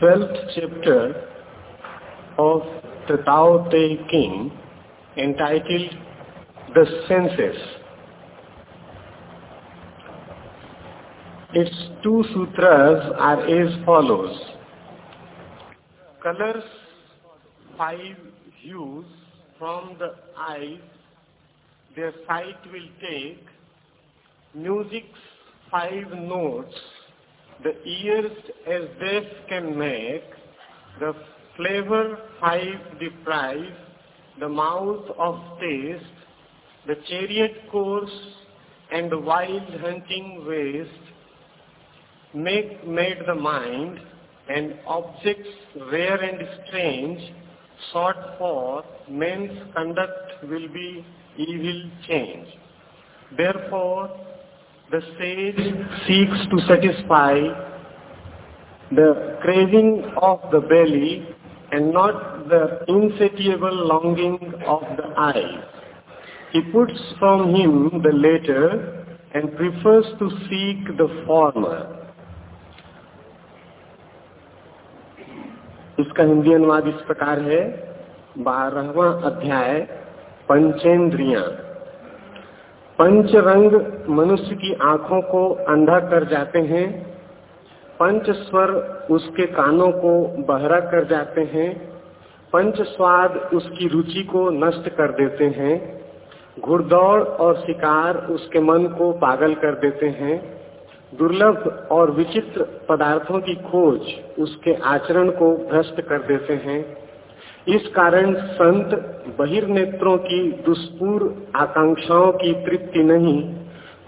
12th chapter of the Tao Te King entitled The Senses. Its two sutras are as follows. Colors five hues from the eyes their sight will take, music's five notes the ears as deaf can make, the flavor five deprive, the mouth of taste, the chariot course and the wild hunting waste make made the mind and objects rare and strange sought for men's conduct will be evil change. Therefore, the sage seeks to satisfy the craving of the belly and not the insatiable longing of the eye. He puts from him the latter and prefers to seek the former. इसका हिंदी अनुवाद इस प्रकार है बारहवा अध्याय पंचेंद्रिया पंच रंग मनुष्य की आँखों को अंधा कर जाते हैं पंच स्वर उसके कानों को बहरा कर जाते हैं पंच स्वाद उसकी रुचि को नष्ट कर देते हैं, घुड़दौड़ और शिकार उसके मन को पागल कर देते हैं, दुर्लभ और विचित्र पदार्थों की खोज उसके आचरण को भ्रष्ट कर देते हैं। इस कारण संत बहिर्नेत्रों की दुष्पूर आकांक्षाओं की तृप्ति नहीं,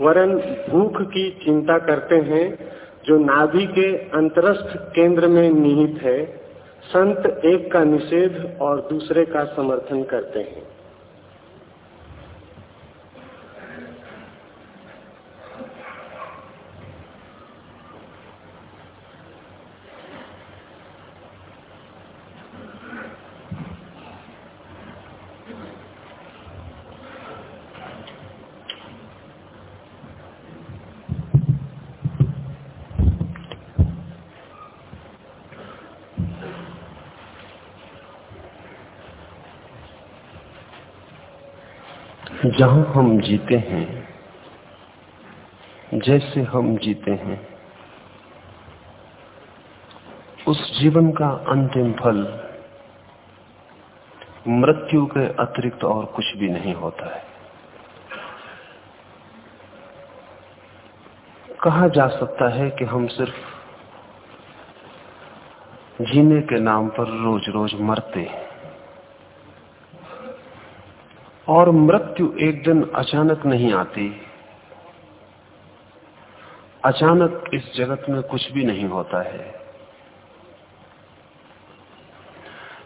वरन भूख की चिंता करते हैं, जो नाभि के अंतरस्थ केंद्र में निहित है, संत एक का निषेध और दूसरे का समर्थन करते हैं। जहाँ हम जीते हैं, जैसे हम जीते हैं, उस जीवन का अंतिम फल मृत्यु के अतिरिक्त और कुछ भी नहीं होता है। कहा जा सकता है कि हम सिर्फ़ जीने के नाम पर रोज रोज मरते हैं। और मृत्यु एक दिन अचानक नहीं आती। अचानक इस जगत में कुछ भी नहीं होता है।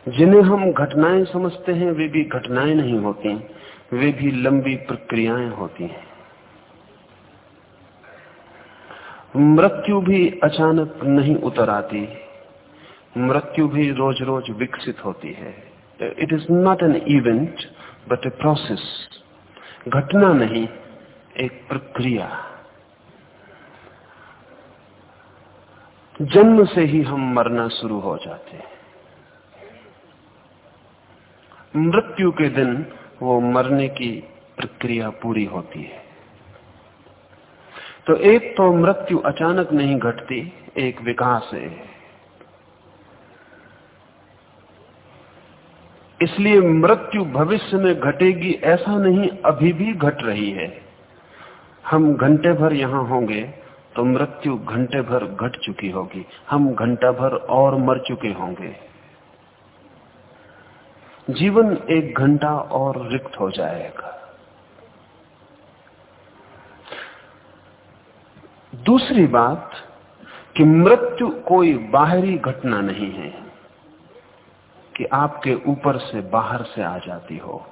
जिन्हें हम घटनाएँ समझते हैं, वे भी घटनाएँ नहीं होती, वे भी लंबी प्रक्रियाएँ होती हैं। मृत्यु भी अचानक नहीं उतर आती, मृत्यु भी रोज रोज विकसित होती है। It is not an event but a process घटना नहीं, एक प्रक्रिया। जन्म से ही हम मरना शुरू हो जाते हैं। मृत्यु के दिन वो मरने की प्रक्रिया पूरी होती है। तो एक तो मृत्यु अचानक नहीं घटती, एक विकास है। इसलिए मृत्यु भविष्य में घटेगी, ऐसा नहीं, अभी भी घट रही है। हम घंटे भर यहाँ होंगे तो मृत्यु घंटे भर घट चुकी होगी। हम घंटा भर और मर चुके होंगे। जीवन एक घंटा और रिक्त हो जाएगा। दूसरी बात कि मृत्यु कोई बाहरी घटना नहीं है। कि आपके ऊपर से, बाहर से आ जाती हो।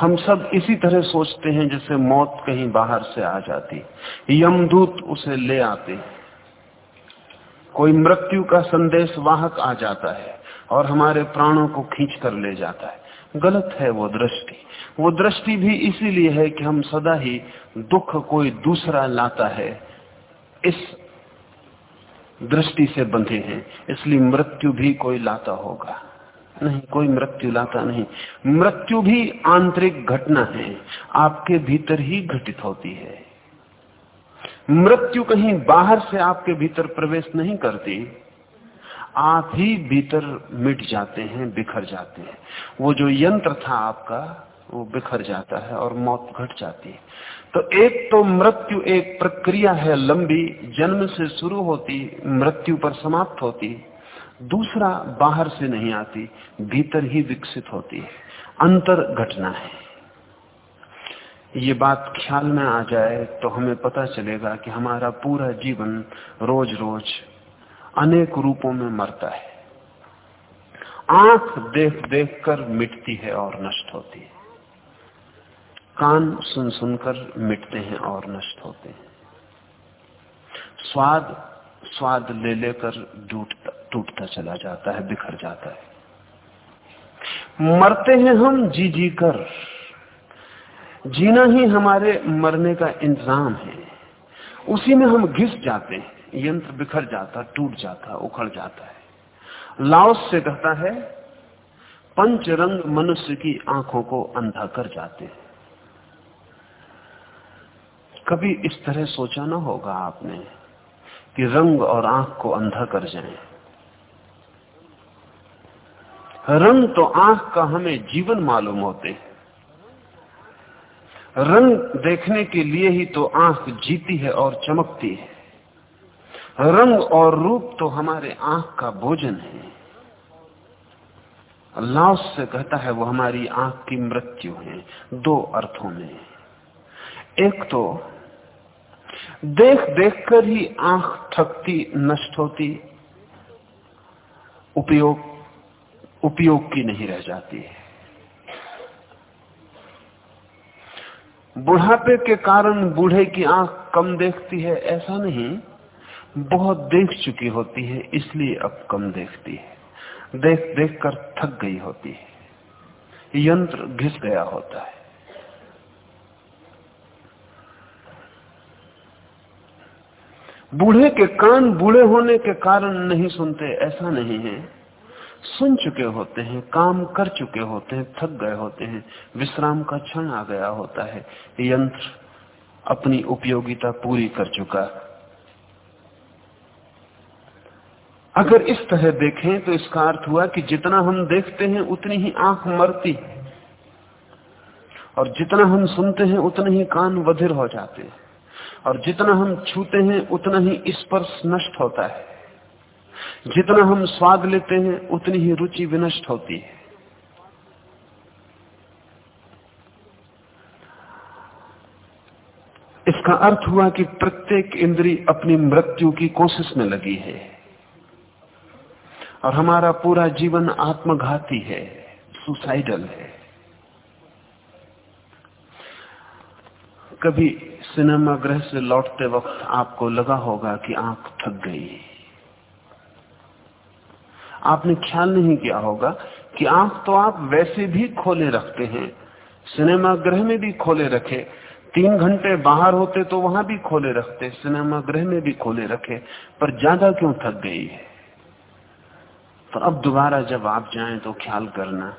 हम सब इसी तरह सोचते हैं जैसे मौत कहीं बाहर से आ जाती। यमदूत उसे ले आते। कोई मृत्यु का संदेश वाहक आ जाता है और हमारे प्राणों को खींच कर ले जाता है। गलत है वो दृष्टि। वो दृष्टि भी इसीलिए है कि हम सदा ही दुख कोई दूसरा लाता है। इस दृष्टि से बंधे हैं, इसलिए मृत्यु भी कोई लाता होगा। नहीं, कोई मृत्यु लाता नहीं। मृत्यु भी आंतरिक घटना है, आपके भीतर ही घटित होती है। मृत्यु कहीं बाहर से आपके भीतर प्रवेश नहीं करती, आप ही भीतर मिट जाते हैं, बिखर जाते हैं। वो जो यंत्र था आपका, वो बिखर जाता है और मौत घट जाती है। तो एक तो मृत्यु एक प्रक्रिया है लंबी, जन्म से शुरू होती, मृत्यु पर समाप्त होती। दूसरा बाहर से नहीं आती, भीतर ही विकसित होती है। अंतर घटना है। ये बात ख्याल में आ जाए तो हमें पता चलेगा कि हमारा पूरा जीवन रोज रोज अनेक रूपों में मरता है। आँख देख देख कर मिटती है और नष्ट होती है। कान सुन सुनकर मिटते हैं और नष्ट होते हैं। स्वाद स्वाद ले लेकर टूटता टूटता चला जाता है, बिखर जाता है। मरते हैं हम जी जी कर। जीना ही हमारे मरने का इंतज़ाम है। उसी में हम घिस जाते हैं। यंत्र बिखर जाता, टूट जाता, उखड़ जाता है। लाओस से कहता है पंच रंग मनुष्य की आँखों को अंधा कर जाते हैं। कभी इस तरह सोचा ना होगा आपने कि रंग और आँख को अंधा कर जाए। रंग तो आँख का हमें जीवन मालूम होते हैं। रंग देखने के लिए ही तो आँख जीती है और चमकती है। रंग और रूप तो हमारे आँख का भोजन है। अल्लाह से कहता है, वो हमारी आँख की मृत्यु है, दो अर्थों में। एक तो देख देख कर ही आँख थकती, नष्ट होती। उपयोग उपयोग की नहीं रह जाती है। बुढ़ापे के कारण बूढ़े की आँख कम देखती है, ऐसा नहीं। बहुत देख चुकी होती है, इसलिए अब कम देखती है। देख देख कर थक गई होती है। यंत्र घिस गया होता है। बूढ़े के कान बूढ़े होने के कारण नहीं सुनते, ऐसा नहीं है। सुन चुके होते हैं, काम कर चुके होते हैं, थक गए होते हैं, विश्राम का क्षण आ गया होता है। यंत्र अपनी उपयोगिता पूरी कर चुका। अगर इस तरह देखें तो इसका अर्थ हुआ कि जितना हम देखते हैं, उतनी ही आँख मरती और जितना हम सुनते हैं, उतने ही कान वधिर हो जाते हैं। और जितना हम छूते हैं, उतना ही स्पर्श नष्ट होता है। जितना हम स्वाद लेते हैं, उतनी ही रुचि विनष्ट होती है। इसका अर्थ हुआ कि प्रत्येक इंद्री अपनी मृत्यु की कोशिश में लगी है और हमारा पूरा जीवन आत्मघाती है, सुसाइडल है। कभी सिनेमा गृह से लौटते वक्त आपको लगा होगा कि आँख थक गई आपने ख्याल नहीं किया होगा कि आँख तो आप वैसे भी खोले रखते हैं सिनेमा गृह में भी खोले रखे, तीन घंटे बाहर होते तो वहाँ भी खोले रखते सिनेमा गृह में भी खोले रखे, पर ज़्यादा क्यों थक गई है? तो अब दोबारा जब आप जाएँ तो ख्याल करना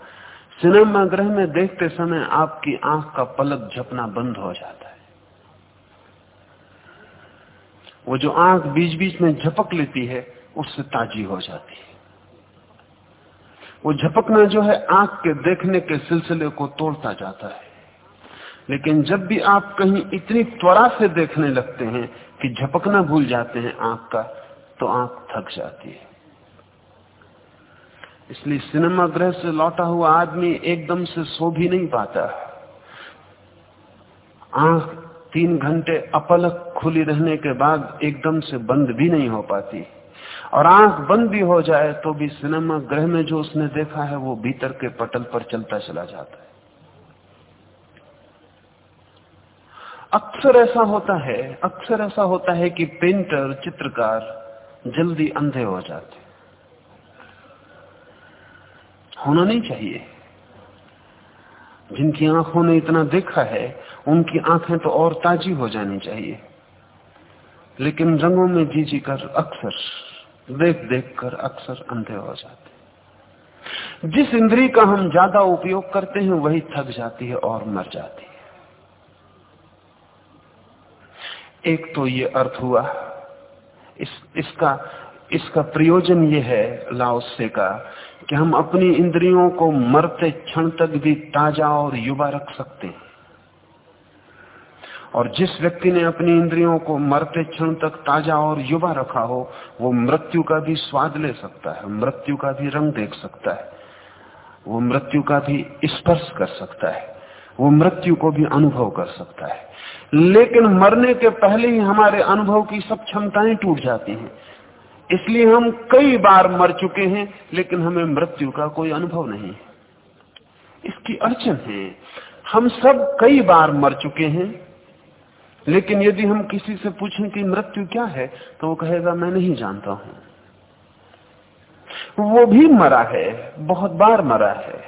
सिनेमा गृह में देखते समय आपकी आँख का पलक झपना बंद हो जाता है। वो जो आँख बीच बीच में झपक लेती है, उससे ताजी हो जाती है। वो झपकना जो है आँख के देखने के सिलसिले को तोड़ता जाता है। लेकिन जब भी आप कहीं इतनी त्वरा से देखने लगते हैं कि झपकना भूल जाते हैं आँख का तो आँख थक जाती है। इसलिए सिनेमा गृह से लौटा हुआ आदमी एकदम से सो भी नहीं पाता। आँख तीन घंटे अपलक खुली रहने के बाद एकदम से बंद भी नहीं हो पाती। और आँख बंद भी हो जाए तो भी सिनेमा ग्रह में जो उसने देखा है, वो भीतर के पटल पर चलता चला जाता है। अक्सर ऐसा होता है, अक्सर ऐसा होता है कि पेंटर, चित्रकार जल्दी अंधे हो जाते होना नहीं चाहिए। जिनकी आँखों ने इतना देखा है, उनकी आँखें तो और ताजी हो जानी चाहिए। लेकिन रंगों में जी जी कर अक्सर देख देख कर अक्सर अंधे हो जाते जिस इंद्री का हम ज़्यादा उपयोग करते हैं, वही थक जाती है और मर जाती है। एक तो ये अर्थ हुआ, इस, इसका इसका प्रयोजन ये है लाओसे का, कि हम अपनी इंद्रियों को मरते क्षण तक भी ताज़ा और युवा रख सकते हैं। और जिस व्यक्ति ने अपनी इंद्रियों को मरते क्षण तक ताज़ा और युवा रखा हो, वो मृत्यु का भी स्वाद ले सकता है, मृत्यु का भी रंग देख सकता है, वो मृत्यु का भी स्पर्श कर सकता है, वो मृत्यु को भी अनुभव कर सकता है। लेकिन मरने के पहले ही हमारे अनुभव की सब क्षमताएँ टूट जाती हैं। इसलिए हम कई बार मर चुके हैं, लेकिन हमें मृत्यु का कोई अनुभव नहीं है। इसकी अड़चन है, हम सब कई बार मर चुके हैं लेकिन यदि हम किसी से पूछें कि मृत्यु क्या है तो वो कहेगा, मैं नहीं जानता हूँ। वो भी मरा है, बहुत बार मरा है,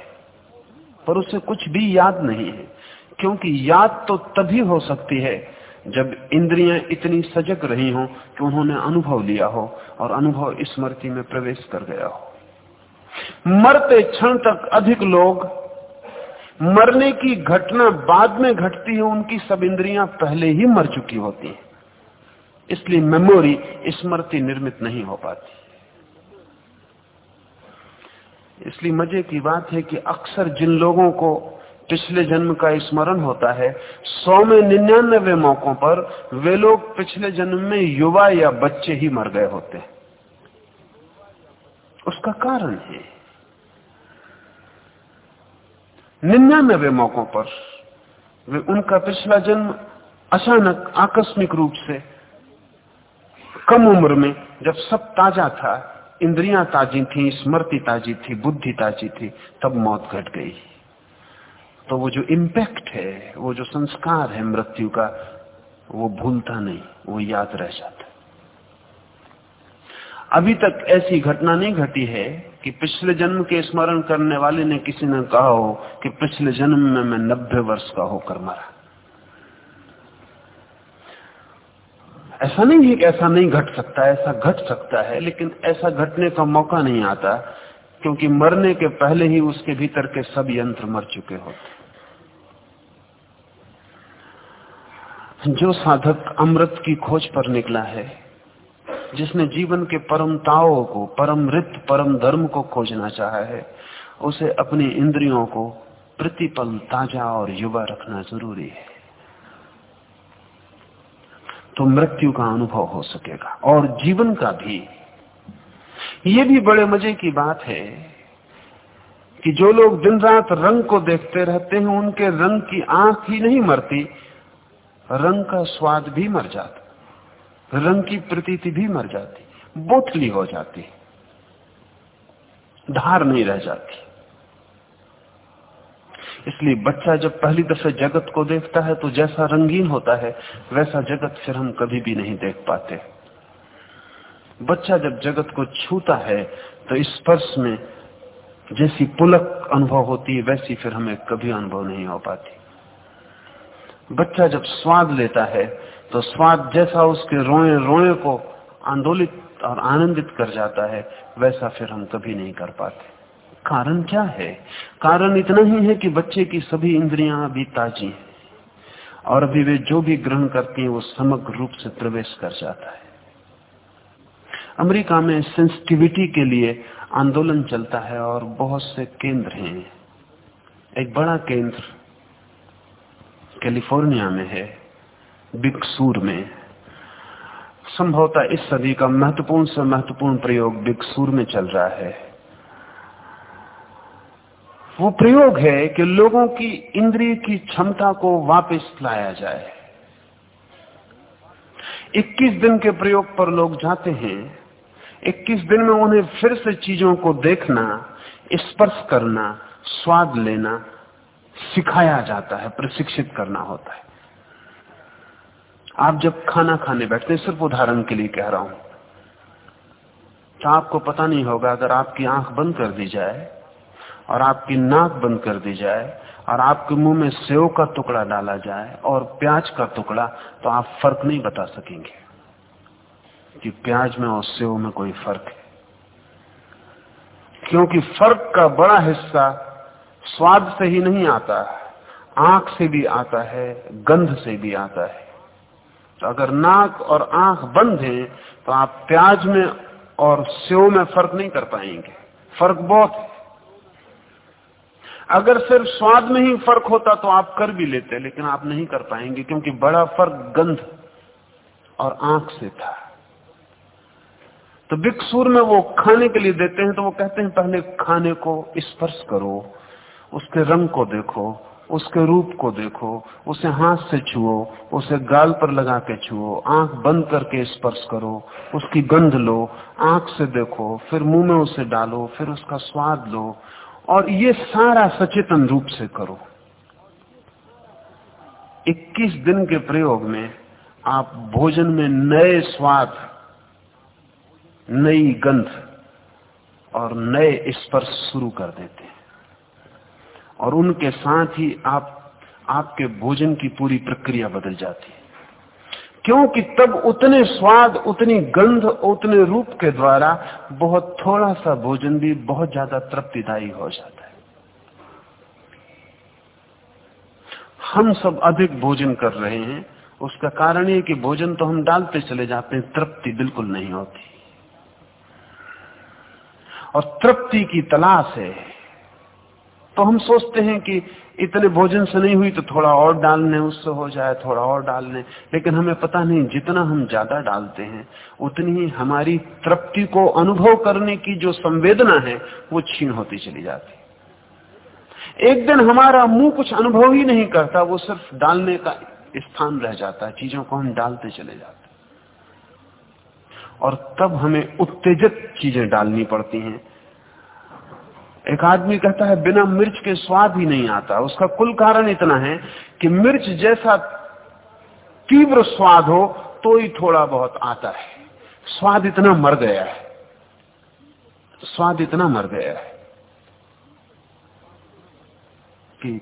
पर उसे कुछ भी याद नहीं है, क्योंकि याद तो तभी हो सकती है जब इंद्रियाँ इतनी सजग रही हो कि उन्होंने अनुभव लिया हो और अनुभव स्मृति में प्रवेश कर गया हो। मरते क्षण तक अधिक लोग मरने की घटना बाद में घटती है, उनकी सब इंद्रियाँ पहले ही मर चुकी होती हैं। इसलिए मेमोरी स्मृति निर्मित नहीं हो पाती। इसलिए मज़े की बात है कि अक्सर जिन लोगों को पिछले जन्म का स्मरण होता है, सौ में निन्यानबे मौकों पर वे लोग पिछले जन्म में युवा या बच्चे ही मर गए होते हैं। उसका कारण है। निन्यानबे मौकों पर वे उनका पिछला जन्म अचानक आकस्मिक रूप से कम उम्र में जब सब ताज़ा था, इंद्रियाँ ताजी थी, स्मृति ताजी थी, बुद्धि ताजी थी, तब मौत घट गई। तो वो जो इम्पैक्ट है, वो जो संस्कार है मृत्यु का, वो भूलता नहीं, वो याद रह जाता अभी तक ऐसी घटना नहीं घटी है कि पिछले जन्म के स्मरण करने वाले ने किसी ने कहा हो कि पिछले जन्म में मैं नब्बे वर्ष का होकर मरा। ऐसा नहीं है कि ऐसा नहीं घट सकता, ऐसा घट सकता है, लेकिन ऐसा घटने का मौका नहीं आता, क्योंकि मरने के पहले ही उसके भीतर के सब यंत्र मर चुके होते जो साधक अमृत की खोज पर निकला है जिसने जीवन के परम ताओ को, परम रित, परम धर्म को खोजना चाहा है, उसे अपनी इंद्रियों को प्रतिपल, ताज़ा और युवा रखना ज़रूरी है। तो मृत्यु का अनुभव हो सकेगा, और जीवन का भी। ये भी बड़े मज़े की बात है कि जो लोग दिन रात रंग को देखते रहते हैं, उनके रंग की आँख ही नहीं मरती, रंग का स्वाद भी मर जाता रंग की प्रतीति भी मर जाती, बोतली हो जाती, धार नहीं रह जाती। इसलिए बच्चा जब पहली दफे जगत को देखता है तो जैसा रंगीन होता है, वैसा जगत फिर हम कभी भी नहीं देख पाते। बच्चा जब जगत को छूता है तो स्पर्श में जैसी पुलक अनुभव होती है, वैसी फिर हमें कभी अनुभव नहीं हो पाती। बच्चा जब स्वाद लेता है तो स्वाद जैसा उसके रोए रोए को आंदोलित और आनंदित कर जाता है, वैसा फिर हम कभी नहीं कर पाते। कारण क्या है? कारण इतना ही है कि बच्चे की सभी इंद्रियाँ अभी ताजी हैं, और अभी वे जो भी ग्रहण करती हैं, वो समग्र रूप से प्रवेश कर जाता है। अमेरिका में सेंसिटिविटी के लिए आंदोलन चलता है, और बहुत से केंद्र हैं। एक बड़ा केंद्र कैलिफ़ोर्निया में है। बिकसूर में। संभवतः इस सदी का महत्वपूर्ण से महत्वपूर्ण प्रयोग बिकसूर में चल रहा है। वो प्रयोग है कि लोगों की इंद्रिय की क्षमता को वापस लाया जाए। 21 दिन के प्रयोग पर लोग जाते हैं। 21 दिन में उन्हें फिर से चीज़ों को देखना, स्पर्श करना, स्वाद लेना, सिखाया जाता है, प्रशिक्षित करना होता है। आप जब खाना खाने बैठते हैं, सिर्फ़ उदाहरण के लिए कह रहा हूँ। तो आपको पता नहीं होगा, अगर आपकी आँख बंद कर दी जाए, और आपकी नाक बंद कर दी जाए, और आपके मुँह में सेव का टुकड़ा डाला जाए, और प्याज का टुकड़ा तो आप फ़र्क नहीं बता सकेंगे। कि प्याज में और सेव में कोई फ़र्क है। क्योंकि फ़र्क का बड़ा हिस्सा स्वाद से ही नहीं आता, आँख से भी आता है, गंध से भी आता है। तो अगर नाक और आँख बंद है तो आप प्याज में और सेव में फ़र्क नहीं कर पाएँगे। फ़र्क बहुत है। अगर सिर्फ़ स्वाद में ही फ़र्क होता तो आप कर भी लेते, लेकिन आप नहीं कर पाएँगे, क्योंकि बड़ा फ़र्क गंध और आँख से था। तो बिकसूर में वो खाने के लिए देते हैं तो वो कहते हैं, पहले खाने को स्पर्श करो, उसके रंग को देखो उसके रूप को देखो, उसे हाथ से छुओ, उसे गाल पर लगा के छुओ, आँख बंद करके स्पर्श करो, उसकी गंध लो, आँख से देखो, फिर मुँह में उसे डालो, फिर उसका स्वाद लो, और ये सारा सचेतन रूप से करो। 21 दिन के प्रयोग में आप भोजन में नए स्वाद, नई गंध और नए स्पर्श शुरू कर देते और उनके साथ ही आप, आपके भोजन की पूरी प्रक्रिया बदल जाती है। क्योंकि तब उतने स्वाद, उतनी गंध, उतने रूप के द्वारा बहुत थोड़ा सा भोजन भी बहुत ज़्यादा तृप्तिदायी हो जाता है। हम सब अधिक भोजन कर रहे हैं, उसका कारण ये कि भोजन तो हम डालते चले जाते हैं, तृप्ति बिल्कुल नहीं होती। और तृप्ति की तलाश है। तो हम सोचते हैं कि इतने भोजन से नहीं हुई तो थोड़ा और डालने उससे हो जाए, थोड़ा और डालने लेकिन हमें पता नहीं, जितना हम ज़्यादा डालते हैं, उतनी ही हमारी तृप्ति को अनुभव करने की जो संवेदना है, वो छीन होती चली जाती। एक दिन हमारा मुँह कुछ अनुभव ही नहीं करता, वो सिर्फ़ डालने का स्थान रह जाता है चीज़ों को हम डालते चले जाते। और तब हमें उत्तेजित चीज़ें डालनी पड़ती हैं। एक आदमी कहता है, बिना मिर्च के स्वाद ही नहीं आता। उसका कुल कारण इतना है कि मिर्च जैसा तीव्र स्वाद हो तो ही थोड़ा बहुत आता है। स्वाद इतना मर गया है। स्वाद इतना मर गया है कि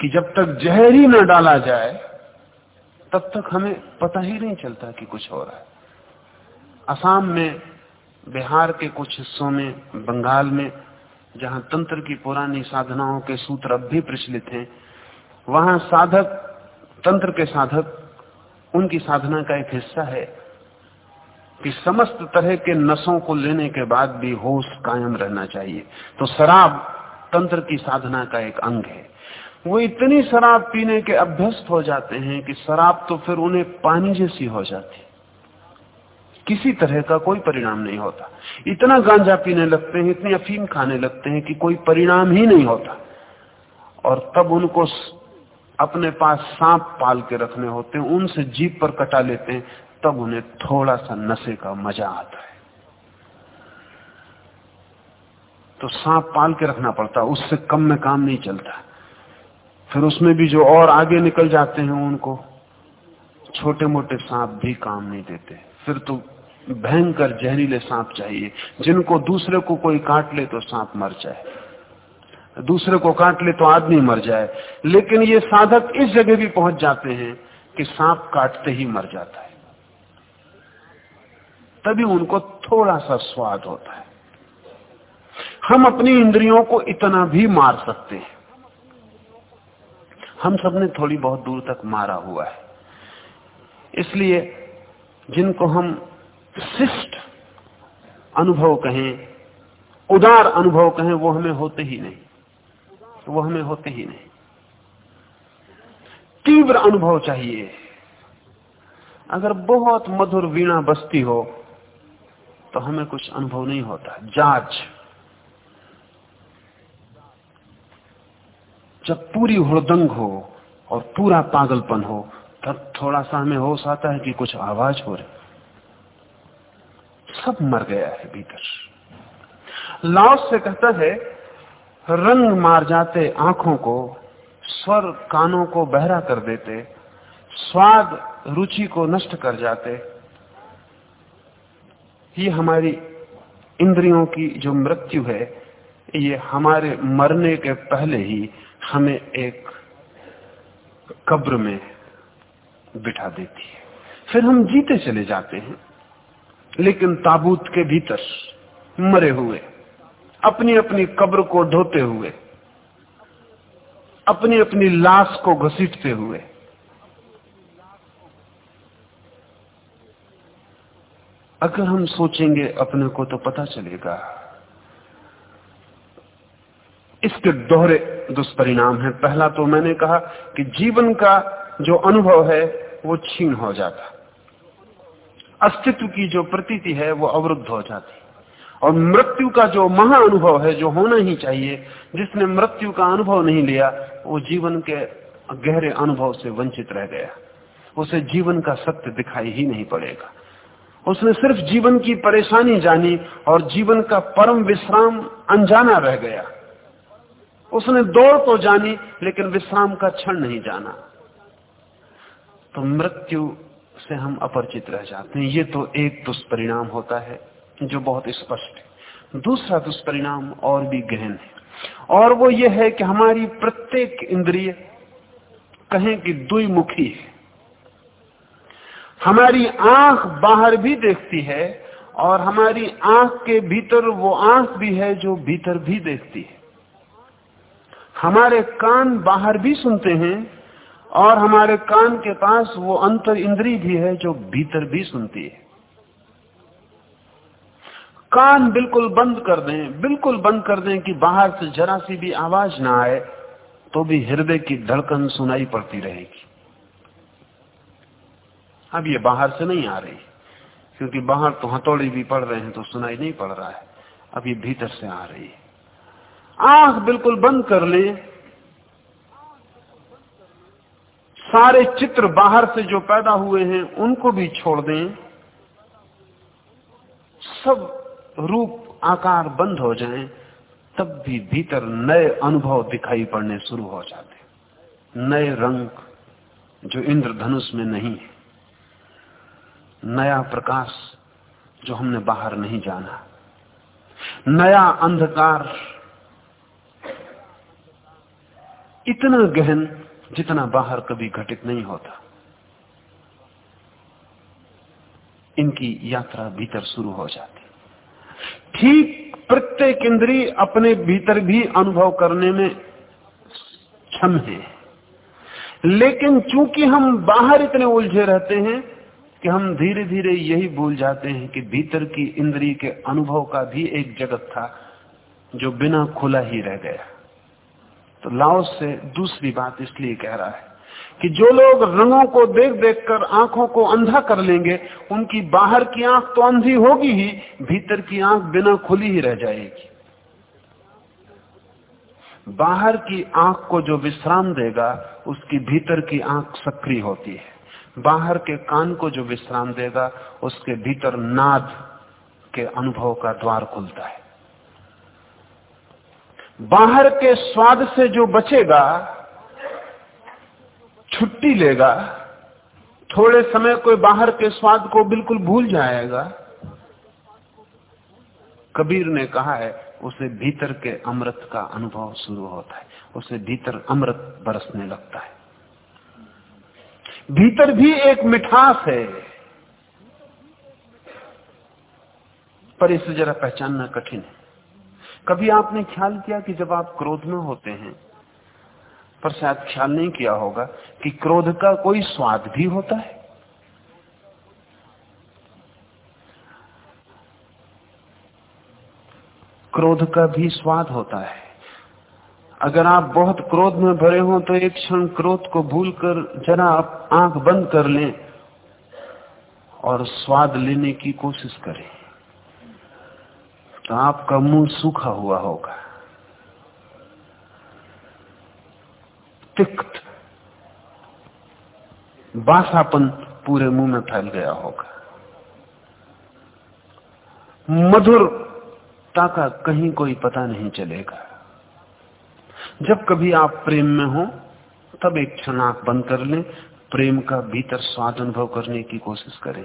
कि जब तक जहर ही न डाला जाए, तब तक हमें पता ही नहीं चलता कि कुछ हो रहा है। असम में, बिहार के कुछ हिस्सों में, बंगाल में जहाँ तंत्र की पुरानी साधनाओं के सूत्र अब भी प्रचलित हैं, वहाँ साधक, तंत्र के साधक, उनकी साधना का एक हिस्सा है कि समस्त तरह के नसों को लेने के बाद भी होश कायम रहना चाहिए। तो शराब तंत्र की साधना का एक अंग है। वो इतनी शराब पीने के अभ्यस्त हो जाते हैं कि शराब तो फिर उन्हें पानी जैसी हो जाती किसी तरह का कोई परिणाम नहीं होता। इतना गांजा पीने लगते हैं, इतनी अफीम खाने लगते हैं कि कोई परिणाम ही नहीं होता। और तब उनको अपने पास सांप पाल के रखने होते हैं, उनसे जीप पर कटा लेते हैं, तब उन्हें थोड़ा सा नशे का मज़ा आता है। तो सांप पाल के रखना पड़ता, उससे कम में काम नहीं चलता। फिर उसमें भी जो और आगे निकल जाते हैं उनको छोटे मोटे सांप भी काम नहीं देते। फिर तो भयंकर जहरीले सांप चाहिए। जिनको दूसरे को कोई काट ले तो सांप मर जाए। दूसरे को काट ले तो आदमी मर जाए। लेकिन ये साधक इस जगह भी पहुँच जाते हैं कि सांप काटते ही मर जाता है। तभी उनको थोड़ा सा स्वाद होता है। हम अपनी इंद्रियों को इतना भी मार सकते हैं। हम सबने थोड़ी बहुत दूर तक मारा हुआ है। इसलिए जिनको हम शिष्ट अनुभव कहें, उदार अनुभव कहें, वो हमें होते ही नहीं। वो हमें होते ही नहीं। तीव्र अनुभव चाहिए। अगर बहुत मधुर वीणा बसती हो तो हमें कुछ अनुभव नहीं होता। जाँच। जब पूरी हुड़दंग हो और पूरा पागलपन हो, तब थोड़ा सा हमें होश आता है कि कुछ आवाज़ हो रही। सब मर गया है भीतर। लाओस से कहता है, रंग मार जाते, आँखों को, स्वर कानों को बहरा कर देते, स्वाद, रुचि को नष्ट कर जाते। ये हमारी इंद्रियों की जो मृत्यु है, ये हमारे मरने के पहले ही हमें एक कब्र में बिठा देती है। फिर हम जीते चले जाते हैं। लेकिन ताबूत के भीतर मरे हुए अपनी अपनी कब्र को ढोते हुए अपनी अपनी लाश को घसीटते हुए, अगर हम सोचेंगे अपने को तो पता चलेगा। इसके दोहरे दुष्परिणाम है। पहला तो मैंने कहा कि जीवन का जो अनुभव है, वो छीन हो जाता। अस्तित्व की जो प्रतीति है, वो अवरुद्ध हो जाती और मृत्यु का जो महा अनुभव है, जो होना ही चाहिए, जिसने मृत्यु का अनुभव नहीं लिया, वो जीवन के गहरे अनुभव से वंचित रह गया। उसे जीवन का सत्य दिखाई ही नहीं पड़ेगा। उसने सिर्फ़ जीवन की परेशानी जानी और जीवन का परम विश्राम अनजाना रह गया। उसने दौड़ तो जानी, लेकिन विश्राम का क्षण नहीं जाना। तो मृत्यु से हम अपरिचित रह जाते हैं। ये तो एक दुष्परिणाम होता है, जो बहुत स्पष्ट है। दूसरा दुष्परिणाम और भी गहन है। और वो ये है कि हमारी प्रत्येक इंद्रिय कहें कि दुईमुखी है। हमारी आँख बाहर भी देखती है और हमारी आँख के भीतर वो आँख भी है जो भीतर भी देखती है। हमारे कान बाहर भी सुनते हैं और हमारे कान के पास वो अंतर इंद्री भी है जो भीतर भी सुनती है। कान बिल्कुल बंद कर दें, बिल्कुल बंद कर दें कि बाहर से जरा सी भी आवाज़ ना आए तो भी हृदय की धड़कन सुनाई पड़ती रहेगी। अब ये बाहर से नहीं आ रही, क्योंकि बाहर तो हथौड़ी भी पड़ रहे हैं तो सुनाई नहीं पड़ रहा है। अब ये भीतर से आ रही है। आँख बिल्कुल बंद कर ले सारे चित्र बाहर से जो पैदा हुए हैं, उनको भी छोड़ दें। सब रूप आकार बंद हो जाएँ, तब भी भीतर नए अनुभव दिखाई पड़ने शुरू हो जाते नए रंग जो इंद्रधनुष में नहीं है। नया प्रकाश जो हमने बाहर नहीं जाना। नया अंधकार। इतना गहन जितना बाहर कभी घटित नहीं होता। इनकी यात्रा भीतर शुरू हो जाती। ठीक प्रत्येक इंद्री अपने भीतर भी अनुभव करने में क्षम है। लेकिन चूँकि हम बाहर इतने उलझे रहते हैं कि हम धीरे धीरे यही भूल जाते हैं कि भीतर की इंद्री के अनुभव का भी एक जगत था जो बिना खुला ही रह गया। तो से दूसरी बात इसलिए कह रहा है कि जो लोग रंगों को देख देख कर आँखों को अंधा कर लेंगे, उनकी बाहर की आँख तो अंधी होगी ही, भीतर की आँख बिना खुली ही रह जाएगी। बाहर की आँख को जो विश्राम देगा, उसकी भीतर की आँख सक्रिय होती है। बाहर के कान को जो विश्राम देगा, उसके भीतर नाद के अनुभव का द्वार खुलता है। बाहर के स्वाद से जो बचेगा, छुट्टी लेगा, थोड़े समय कोई बाहर के स्वाद को बिल्कुल भूल जाएगा। कबीर ने कहा है, उसे भीतर के अमृत का अनुभव शुरू होता है, उसे भीतर अमृत बरसने लगता है। भीतर भी एक मिठास है, पर इसे जरा पहचानना कठिन है। कभी आपने ख्याल किया कि जब आप क्रोध में होते हैं, पर शायद ख्याल नहीं किया होगा कि क्रोध का कोई स्वाद भी होता है? क्रोध का भी स्वाद होता है। अगर आप बहुत क्रोध में भरे हो तो एक क्षण क्रोध को भूलकर जरा आप आँख बंद कर लें और स्वाद लेने की कोशिश करें। तो आपका मुँह सूखा हुआ होगा। तिक्त। बासापन पूरे मुँह में फैल गया होगा। मधुरता का कहीं कोई पता नहीं चलेगा। जब कभी आप प्रेम में हो, तब एक क्षण आँख बंद कर लें। प्रेम का भीतर स्वाद अनुभव करने की कोशिश करें।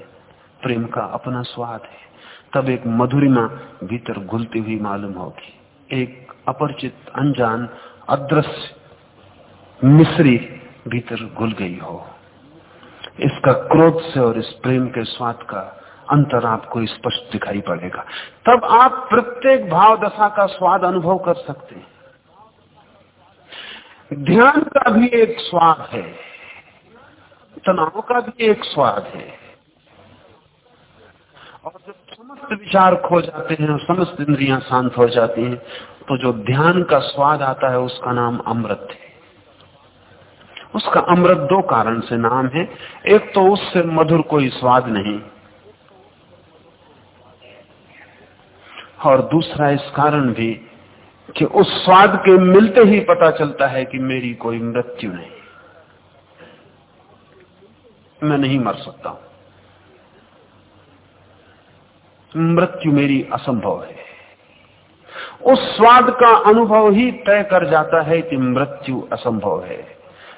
प्रेम का अपना स्वाद है। तब एक मधुरिमा भीतर घुलती हुई मालूम होगी। एक अपरिचित अनजान, अदृश्य मिश्री भीतर घुल गई हो। इसका क्रोध से और इस प्रेम के स्वाद का अंतर आपको स्पष्ट दिखाई पड़ेगा। तब आप प्रत्येक भाव दशा का स्वाद अनुभव कर सकते हैं। ध्यान का भी एक स्वाद है, तनाव का भी एक स्वाद है। और जब समस्त विचार खो जाते हैं और समस्त इंद्रियाँ शांत हो जाती हैं तो जो ध्यान का स्वाद आता है उसका नाम अमृत है। उसका अमृत दो कारण से नाम है। एक तो उससे मधुर कोई स्वाद नहीं, और दूसरा इस कारण भी कि उस स्वाद के मिलते ही पता चलता है कि मेरी कोई मृत्यु नहीं। मैं नहीं मर सकता हूँ। मृत्यु मेरी असंभव है। उस स्वाद का अनुभव ही तय कर जाता है कि मृत्यु असंभव है।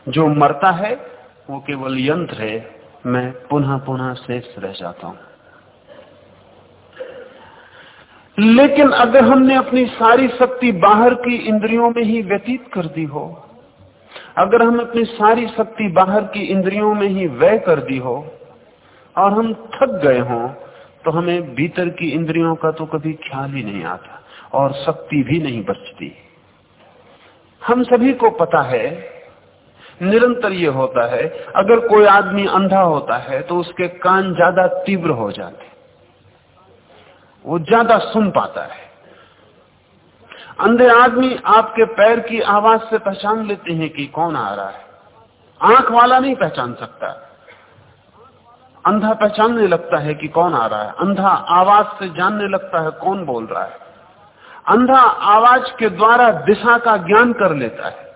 जो मरता है, वो केवल यंत्र है। मैं पुनः पुनः शेष रह जाता हूँ। लेकिन अगर हमने अपनी सारी शक्ति बाहर की इंद्रियों में ही व्यतीत कर दी हो, अगर हम अपनी सारी शक्ति बाहर की इंद्रियों में ही व्यय कर दी हो, और हम थक गए हों तो हमें भीतर की इंद्रियों का तो कभी ख्याल ही नहीं आता और शक्ति भी नहीं बचती। हम सभी को पता है, निरंतर ये होता है, अगर कोई आदमी अंधा होता है तो उसके कान ज़्यादा तीव्र हो जाते वो ज़्यादा सुन पाता है। अंधे आदमी आपके पैर की आवाज़ से पहचान लेते हैं कि कौन आ रहा है। आँख वाला नहीं पहचान सकता। अंधा पहचानने लगता है कि कौन आ रहा है। अंधा आवाज़ से जानने लगता है कौन बोल रहा है। अंधा आवाज़ के द्वारा दिशा का ज्ञान कर लेता है।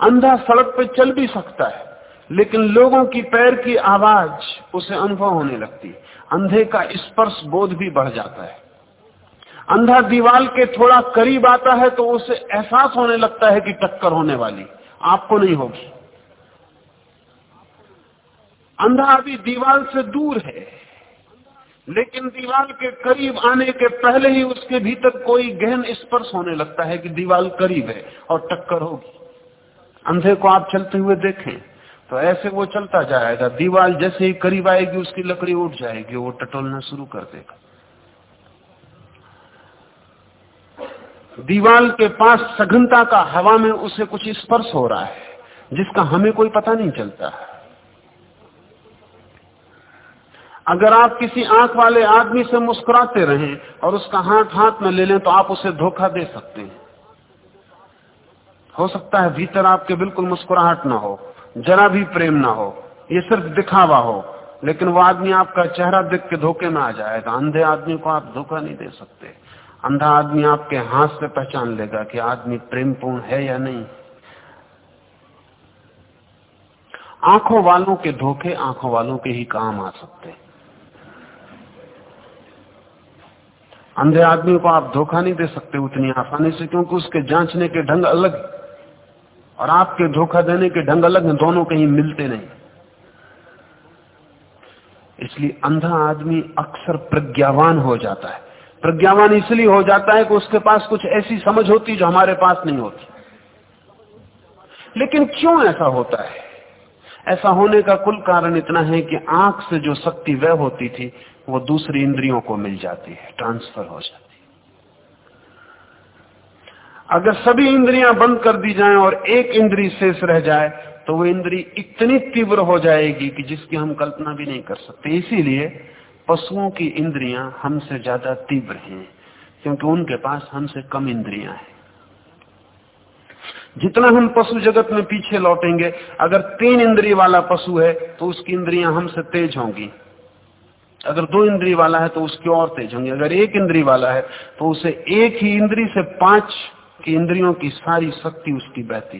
अंधा सड़क पर चल भी सकता है, लेकिन लोगों की पैर की आवाज़ उसे अनुभव होने लगती है। अंधे का स्पर्श बोध भी बढ़ जाता है। अंधा दीवाल के थोड़ा करीब आता है तो उसे एहसास होने लगता है कि टक्कर होने वाली, आपको नहीं होगी। अंधा अभी दीवाल से दूर है। लेकिन दीवाल के करीब आने के पहले ही उसके भीतर कोई गहन स्पर्श होने लगता है कि दीवाल करीब है और टक्कर होगी। अंधे को आप चलते हुए देखें तो ऐसे वो चलता जाएगा। दीवार जैसे ही करीब आएगी, उसकी लकड़ी उठ जाएगी, वो टटोलना शुरू कर देगा। दीवाल के पास सघनता का हवा में उसे कुछ स्पर्श हो रहा है, जिसका हमें कोई पता नहीं चलता। है अगर आप किसी आँख वाले आदमी से मुस्कुराते रहें और उसका हाथ हाथ में ले लें तो आप उसे धोखा दे सकते हैं। हो सकता है भीतर आपके बिल्कुल मुस्कुराहट ना हो, जरा भी प्रेम ना हो, ये सिर्फ़ दिखावा हो, लेकिन वो आदमी आपका चेहरा देख के धोखे में आ जाएगा। अंधे आदमी को आप धोखा नहीं दे सकते। अंधा आदमी आपके हाथ से पहचान लेगा कि आदमी प्रेमपूर्ण है या नहीं। आँखों वालों के धोखे आँखों वालों के ही काम आ सकते अंधे आदमी को आप धोखा नहीं दे सकते उतनी आसानी से, क्योंकि उसके जांचने के ढंग अलग और आपके धोखा देने के ढंग अलग दोनों कहीं मिलते नहीं। इसलिए अंधा आदमी अक्सर प्रज्ञावान हो जाता है। प्रज्ञावान इसलिए हो जाता है कि उसके पास कुछ ऐसी समझ होती जो हमारे पास नहीं होती। लेकिन क्यों ऐसा होता है? ऐसा होने का कुल कारण इतना है कि आँख से जो शक्ति वह होती थी, वो दूसरी इंद्रियों को मिल जाती है ट्रांसफ़र हो जाती है। अगर सभी इंद्रियाँ बंद कर दी जाएँ और एक इंद्री शेष रह जाए तो वो इंद्री इतनी तीव्र हो जाएगी कि जिसकी हम कल्पना भी नहीं कर सकते। इसीलिए पशुओं की इंद्रियाँ हमसे ज़्यादा तीव्र हैं, क्योंकि उनके पास हमसे कम इंद्रियाँ हैं। जितना हम पशु जगत में पीछे लौटेंगे, अगर तीन इंद्रिय वाला पशु है तो उसकी इंद्रियाँ हमसे तेज होंगी। अगर दो इंद्री वाला है तो उसकी और तेज होंगी। अगर एक इंद्री वाला है तो उसे एक ही इंद्री से पाँच की इंद्रियों की सारी शक्ति उसकी बहती।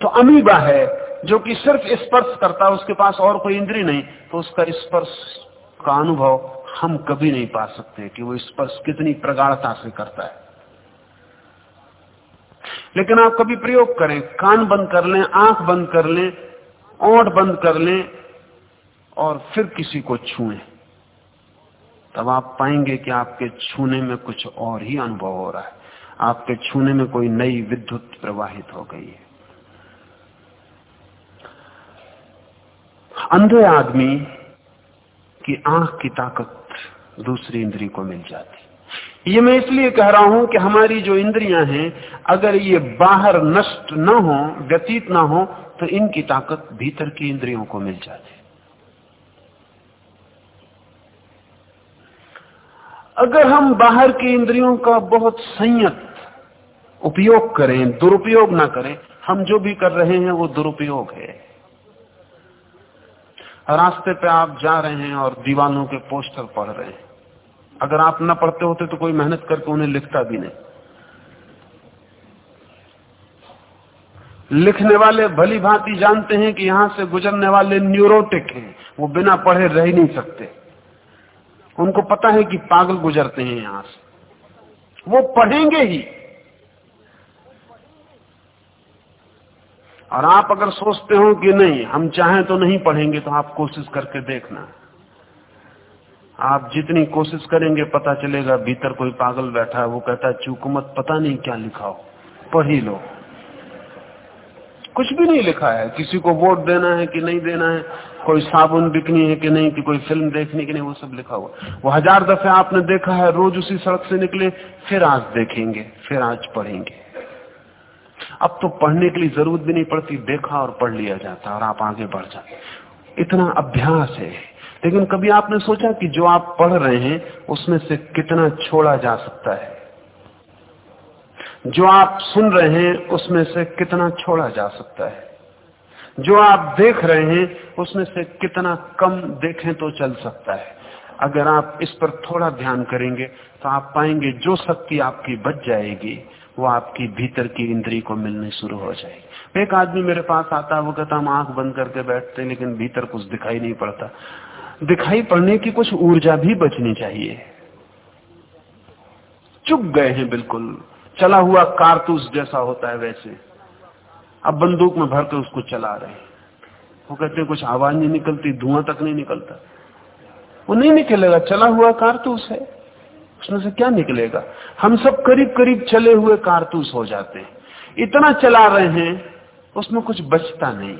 तो अमीबा है, जो कि सिर्फ़ स्पर्श करता है, उसके पास और कोई इंद्री नहीं तो उसका स्पर्श का अनुभव हम कभी नहीं पा सकते कि वो स्पर्श कितनी प्रगाढ़ता से करता है। लेकिन आप कभी प्रयोग करें। कान बंद कर लें, आँख बंद कर लें, ओठ बंद कर लें और फिर किसी को छुएँ। तब आप पाएँगे कि आपके छूने में कुछ और ही अनुभव हो रहा है। आपके छूने में कोई नई विद्युत प्रवाहित हो गई है। अंधे आदमी की आँख की ताकत दूसरी इंद्री को मिल जाती। ये मैं इसलिए कह रहा हूँ कि हमारी जो इंद्रियाँ हैं, अगर ये बाहर नष्ट न हो, व्यतीत ना हो तो इनकी ताकत भीतर की इंद्रियों को मिल जाती। अगर हम बाहर की इंद्रियों का बहुत संयत उपयोग करें, दुरुपयोग ना करें, हम जो भी कर रहे हैं वो दुरुपयोग है। रास्ते पे आप जा रहे हैं और दीवानों के पोस्टर पढ़ रहे हैं। अगर आप न पढ़ते होते तो कोई मेहनत करके उन्हें लिखता भी नहीं। लिखने वाले भली भांति जानते हैं कि यहाँ से गुजरने वाले न्यूरोटिक हैं, वो बिना पढ़े रह ही नहीं सकते। उनको पता है कि पागल गुजरते हैं यहाँ से। वो पढ़ेंगे ही। और आप अगर सोचते हो कि नहीं, हम चाहें तो नहीं पढ़ेंगे तो आप कोशिश करके देखना। आप जितनी कोशिश करेंगे, पता चलेगा भीतर कोई पागल बैठा है, वो कहता है, चूक मत, पता नहीं क्या लिखा हो। पढ़ ही लो। कुछ भी नहीं लिखा है। किसी को वोट देना है कि नहीं देना है, कोई साबुन बिकनी है कि नहीं, कि कोई फ़िल्म देखनी कि नहीं, वो सब लिखा हुआ वो हज़ार दफे आपने देखा है, रोज उसी सड़क से निकले, फिर आज देखेंगे, फिर आज पढ़ेंगे। अब तो पढ़ने के लिए ज़रूरत भी नहीं पड़ती, देखा और पढ़ लिया जाता और आप आगे बढ़ जाते इतना अभ्यास है। लेकिन कभी आपने सोचा कि जो आप पढ़ रहे हैं, उसमें से कितना छोड़ा जा सकता है? जो आप सुन रहे हैं, उसमें से कितना छोड़ा जा सकता है? जो आप देख रहे हैं, उसमें से कितना कम देखें तो चल सकता है। अगर आप इस पर थोड़ा ध्यान करेंगे तो आप पाएँगे जो शक्ति आपकी बच जाएगी, वो आपकी भीतर की इंद्री को मिलनी शुरू हो जाएगी। एक आदमी मेरे पास आता है वो कहता, हम आँख बंद करके बैठते लेकिन भीतर कुछ दिखाई नहीं पड़ता। दिखाई पड़ने की कुछ ऊर्जा भी बचनी चाहिए। चुप गए हैं बिल्कुल। चला हुआ कारतूस जैसा होता है वैसे। अब बंदूक में भर के उसको चला रहे हैं। वो कहते हैं, कुछ आवाज़ नहीं निकलती, धुआँ तक नहीं निकलता। वो नहीं निकलेगा, चला हुआ कारतूस है। उसमें से क्या निकलेगा? हम सब करीब करीब चले हुए कारतूस हो जाते हैं। इतना चला रहे हैं, उसमें कुछ बचता नहीं।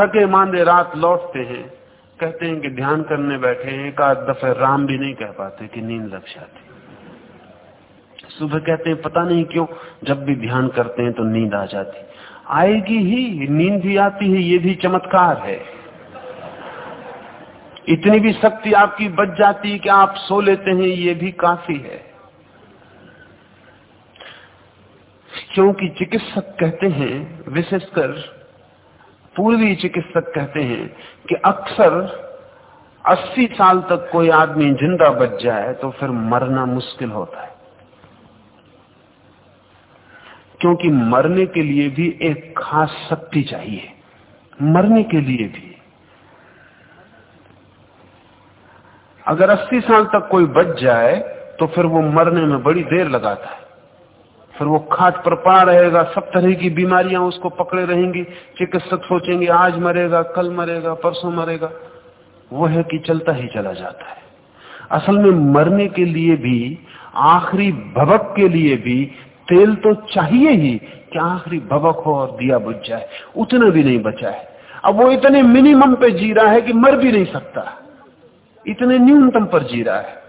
थके मांदे रात लौटते हैं। कहते हैं कि ध्यान करने बैठे हैं एक आध दफे राम भी नहीं कह पाते कि नींद लग जाती। सुबह कहते हैं, पता नहीं क्यों, जब भी ध्यान करते हैं तो नींद आ जाती। आएगी ही, नींद भी आती है, ये भी चमत्कार है। इतनी भी शक्ति आपकी बच जाती है कि आप सो लेते हैं, ये भी काफ़ी है। क्योंकि चिकित्सक कहते हैं, विशेषकर पूर्वी चिकित्सक कहते हैं कि अक्सर 80 साल तक कोई आदमी ज़िंदा बच जाए तो फिर मरना मुश्किल होता है। क्योंकि मरने के लिए भी एक खास शक्ति चाहिए। मरने के लिए भी। अगर 80 साल तक कोई बच जाए तो फिर वो मरने में बड़ी देर लगाता है। फिर वो खाट पर पड़ा रहेगा, सब तरह की बीमारियाँ उसको पकड़े रहेंगी, चिकित्सक सोचेंगे, आज मरेगा, कल मरेगा, परसों मरेगा। वो है कि चलता ही चला जाता है। असल में मरने के लिए भी, आखिरी भबक के लिए भी तेल तो चाहिए ही कि आखिरी भबक हो और दिया बुझ जाए। उतना भी नहीं बचा है। अब वो इतने मिनिमम पे जी रहा है कि मर भी नहीं सकता। इतने न्यूनतम पर जी रहा है।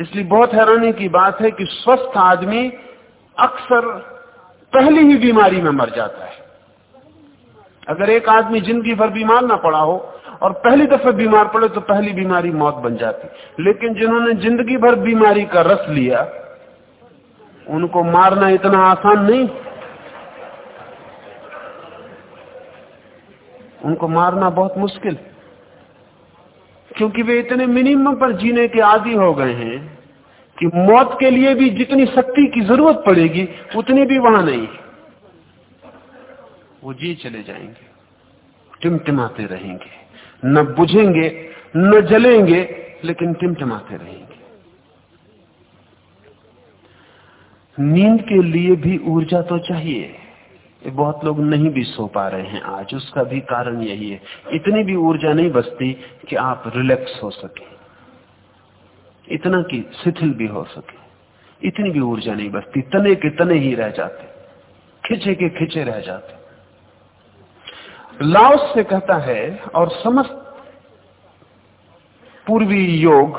इसलिए बहुत हैरानी की बात है कि स्वस्थ आदमी अक्सर पहली ही बीमारी में मर जाता है। अगर एक आदमी ज़िंदगी भर बीमार ना पड़ा हो और पहली दफे बीमार पड़े तो पहली बीमारी मौत बन जाती। लेकिन जिन्होंने ज़िंदगी भर बीमारी का रस लिया, उनको मारना इतना आसान नहीं। उनको मारना बहुत मुश्किल। क्योंकि वे इतने मिनिमम पर जीने के आदि हो गए हैं कि मौत के लिए भी जितनी शक्ति की ज़रूरत पड़ेगी, उतनी भी वहाँ नहीं वो जी चले जाएँगे, टिमटिमाते रहेंगे। न बुझेंगे, न जलेंगे, लेकिन टिमटिमाते रहेंगे। नींद के लिए भी ऊर्जा तो चाहिए। ये बहुत लोग नहीं भी सो पा रहे हैं आज। उसका भी कारण यही है। इतनी भी ऊर्जा नहीं बचती कि आप रिलैक्स हो सके। इतना कि शिथिल भी हो सके। इतनी भी ऊर्जा नहीं बचती। तने के तने ही रह जाते। खिंचे के खिंचे रह जाते। लाओस से कहता है, और समस्त पूर्वी योग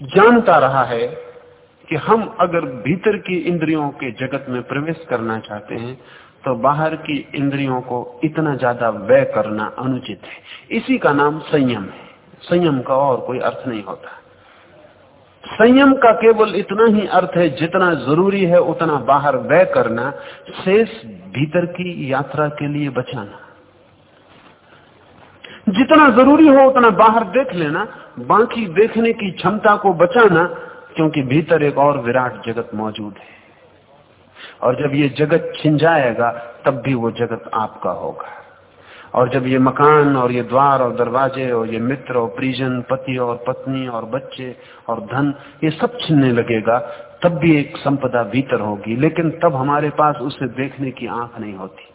जानता रहा है कि हम अगर भीतर की इंद्रियों के जगत में प्रवेश करना चाहते हैं तो बाहर की इंद्रियों को इतना ज़्यादा व्यय करना अनुचित है। इसी का नाम संयम है। संयम का और कोई अर्थ नहीं होता। संयम का केवल इतना ही अर्थ है जितना ज़रूरी है उतना बाहर व्यय करना, शेष भीतर की यात्रा के लिए बचाना। जितना ज़रूरी हो उतना बाहर देख लेना, बाकी देखने की क्षमता को बचाना, क्योंकि भीतर एक और विराट जगत मौजूद है। और जब ये जगत छिन जाएगा, तब भी वो जगत आपका होगा। और जब ये मकान और ये द्वार और दरवाजे और ये मित्र और परिजन, पति और पत्नी और बच्चे और धन, ये सब छिनने लगेगा, तब भी एक संपदा भीतर होगी। लेकिन तब हमारे पास उसे देखने की आँख नहीं होती।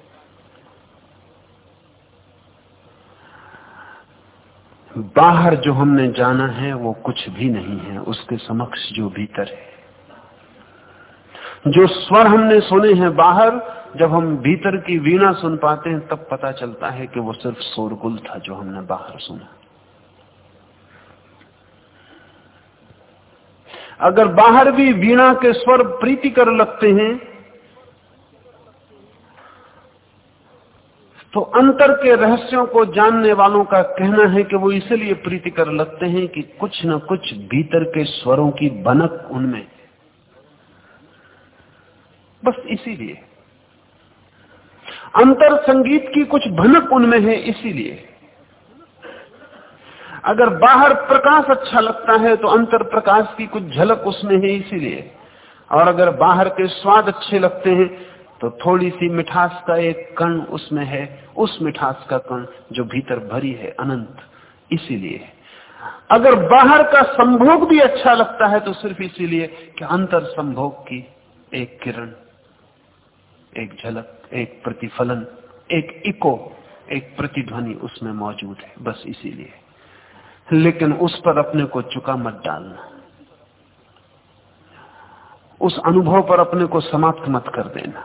बाहर जो हमने जाना है, वो कुछ भी नहीं है। उसके समक्ष जो भीतर है। जो स्वर हमने सुने हैं बाहर जब हम भीतर की वीणा सुन पाते हैं, तब पता चलता है कि वो सिर्फ़ शोरगुल था जो हमने बाहर सुना। अगर बाहर भी वीणा के स्वर प्रीतिकर लगते हैं तो अंतर के रहस्यों को जानने वालों का कहना है कि वो इसलिए प्रीतिकर लगते हैं कि कुछ न कुछ भीतर के स्वरों की बनक उनमें। बस इसीलिए। अंतर संगीत की कुछ भनक उनमें है इसीलिए। अगर बाहर प्रकाश अच्छा लगता है तो अंतर प्रकाश की कुछ झलक उसमें है इसीलिए। और अगर बाहर के स्वाद अच्छे लगते हैं तो थोड़ी सी मिठास का एक कण उसमें है। उस मिठास का कण जो भीतर भरी है, अनंत। इसीलिए। अगर बाहर का संभोग भी अच्छा लगता है तो सिर्फ़ इसीलिए कि अंतर संभोग की एक किरण, एक झलक। एक प्रतिफलन, एक इको, एक प्रतिध्वनि उसमें मौजूद है, बस इसीलिए। लेकिन उस पर अपने को चुका मत डालना। उस अनुभव पर अपने को समाप्त मत कर देना।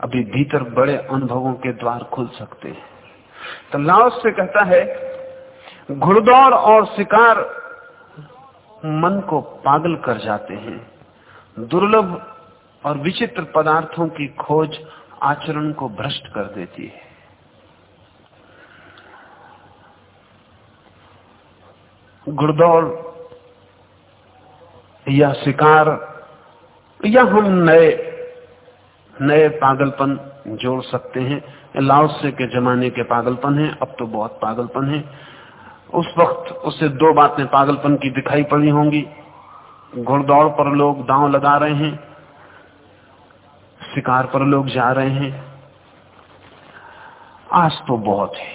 अभी भीतर बड़े अनुभवों के द्वार खुल सकते हैं। तो लाओस से कहता है, घुड़दौड़ और शिकार मन को पागल कर जाते हैं। दुर्लभ और विचित्र पदार्थों की खोज आचरण को भ्रष्ट कर देती है। गुड़दौड़ या शिकार या हम नए नए पागलपन जोड़ सकते हैं। लाओसे के जमाने के पागलपन है, अब तो बहुत पागलपन है। उस वक्त उसे दो बातें पागलपन की दिखाई पड़ी होंगी। घुड़दौड़ पर लोग दांव लगा रहे हैं। शिकार पर लोग जा रहे हैं। आज तो बहुत है।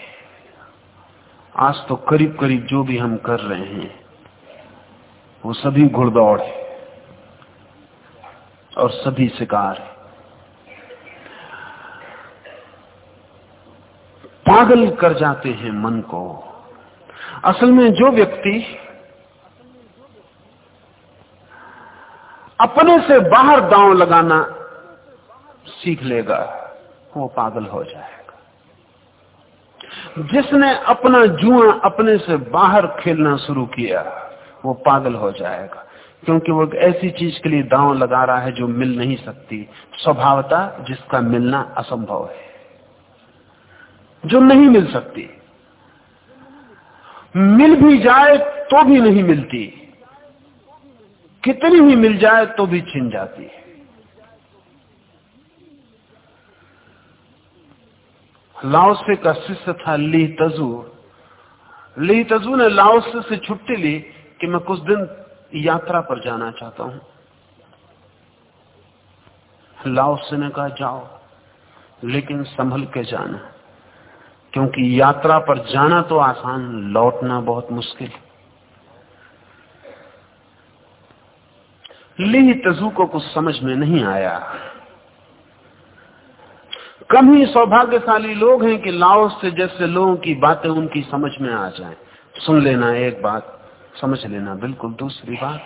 आज तो करीब करीब जो भी हम कर रहे हैं, वो सभी घुड़दौड़ है और सभी शिकार है। पागल कर जाते हैं मन को। असल में जो व्यक्ति अपने से बाहर दांव लगाना सीख लेगा, वो पागल हो जाएगा। जिसने अपना जुआ अपने से बाहर खेलना शुरू किया, वो पागल हो जाएगा। क्योंकि वो ऐसी चीज़ के लिए दांव लगा रहा है जो मिल नहीं सकती। स्वभावता जिसका मिलना असंभव है। जो नहीं मिल सकती। मिल भी जाए तो भी नहीं मिलती। कितनी ही मिल जाए तो भी छिन जाती है। लाओसे का शिष्य था, ली तजू। ली तजू ने लाओसे से छुट्टी ली कि मैं कुछ दिन यात्रा पर जाना चाहता हूँ। लाओसे ने कहा, जाओ, लेकिन संभल के जाना। क्योंकि यात्रा पर जाना तो आसान, लौटना बहुत मुश्किल। ली तजू को कुछ समझ में नहीं आया। कम ही सौभाग्यशाली लोग हैं कि लाओस से जैसे लोगों की बातें उनकी समझ में आ जाएँ। सुन लेना एक बात, समझ लेना बिल्कुल दूसरी बात।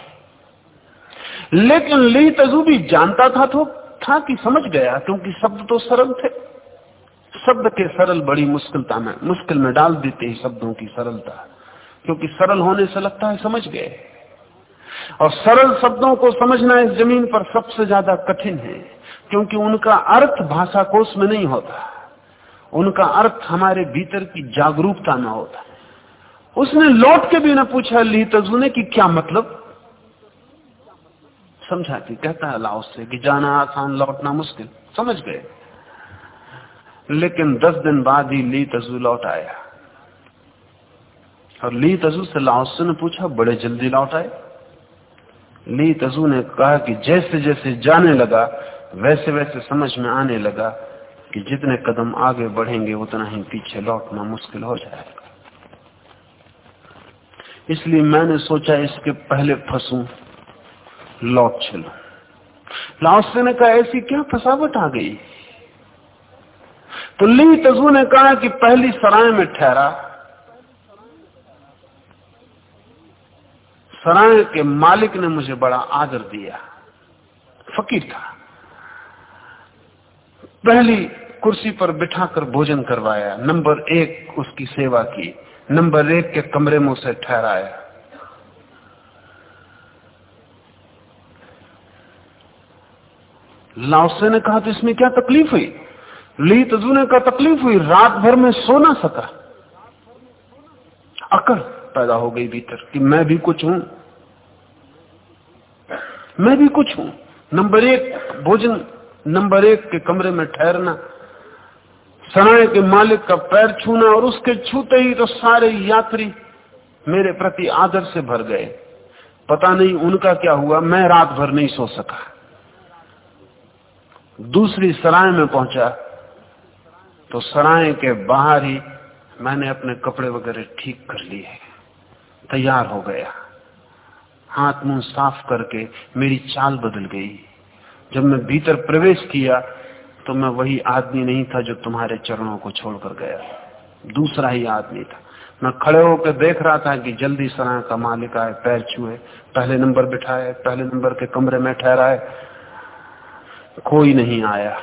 लेकिन ली तजू भी जानता था तो था कि समझ गया, क्योंकि शब्द तो सरल थे। शब्द के सरल बड़ी मुश्किलता में, मुश्किल में डाल देते हैं शब्दों की सरलता। क्योंकि सरल होने से लगता है समझ गए। और सरल शब्दों को समझना इस ज़मीन पर सबसे ज़्यादा कठिन है। क्योंकि उनका अर्थ भाषा कोष में नहीं होता। उनका अर्थ हमारे भीतर की जागरूकता में होता उसने लौट के भी ना पूछा ली तजू ने कि क्या मतलब? समझा कि कहता है लाओ से कि जाना आसान, लौटना मुश्किल। समझ गए। लेकिन दस दिन बाद ही ली तजू लौट आया। और ली तजू से लाहौस ने पूछा, बड़े जल्दी लौट आए। ली तजू ने कहा कि जैसे जैसे जाने लगा वैसे वैसे समझ में आने लगा कि जितने कदम आगे बढ़ेंगे, उतना ही पीछे लौटना मुश्किल हो जाएगा। इसलिए मैंने सोचा इसके पहले फंसू, लौट चलो। लाओसे ने कहा ऐसी क्या फसावट आ गई? तो ली तजू ने कहा कि पहली सराय में ठहरा। सराय के मालिक ने मुझे बड़ा आदर दिया। फकीर था। पहली कुर्सी पर बिठाकर भोजन करवाया। नंबर एक उसकी सेवा की। नंबर एक के कमरे में उसे ठहराया। लाओसे ने कहा तो इसमें क्या तकलीफ़ हुई? ली तजू ने कहा, तकलीफ़ हुई, रात भर में सो ना सका। अकड़ पैदा हो गई भीतर कि मैं भी कुछ हूँ। मैं भी कुछ हूँ। नंबर एक, भोजन नंबर एक के कमरे में ठहरना, सराय के मालिक का पैर छूना और उसके छूते ही तो सारे यात्री मेरे प्रति आदर से भर गए। पता नहीं उनका क्या हुआ, मैं रात भर नहीं सो सका। दूसरी सराय में पहुँचा तो सराय के बाहर ही मैंने अपने कपड़े वगैरह ठीक कर लिए, तैयार हो गया। हाथ मुँह साफ़ करके मेरी चाल बदल गई। जब मैं भीतर प्रवेश किया तो मैं वही आदमी नहीं था जो तुम्हारे चरणों को छोड़कर गया। दूसरा ही आदमी था। मैं खड़े होकर देख रहा था कि जल्दी सराय का मालिक आए, पैर छुए, पहले नंबर बिठाए, पहले नंबर के कमरे में ठहराए। कोई नहीं आया।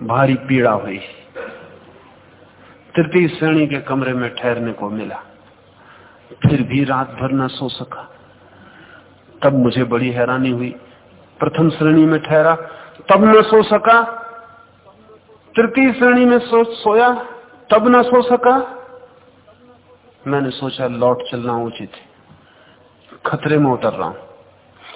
भारी पीड़ा हुई। तृतीय श्रेणी के कमरे में ठहरने को मिला। फिर भी रात भर न सो सका। तब मुझे बड़ी हैरानी हुई। प्रथम श्रेणी में ठहरा, तब न सो सका। तृतीय श्रेणी में सो, सोया, तब न सो सका। मैंने सोचा, लौट चलना उचित है। खतरे में उतर रहा हूँ।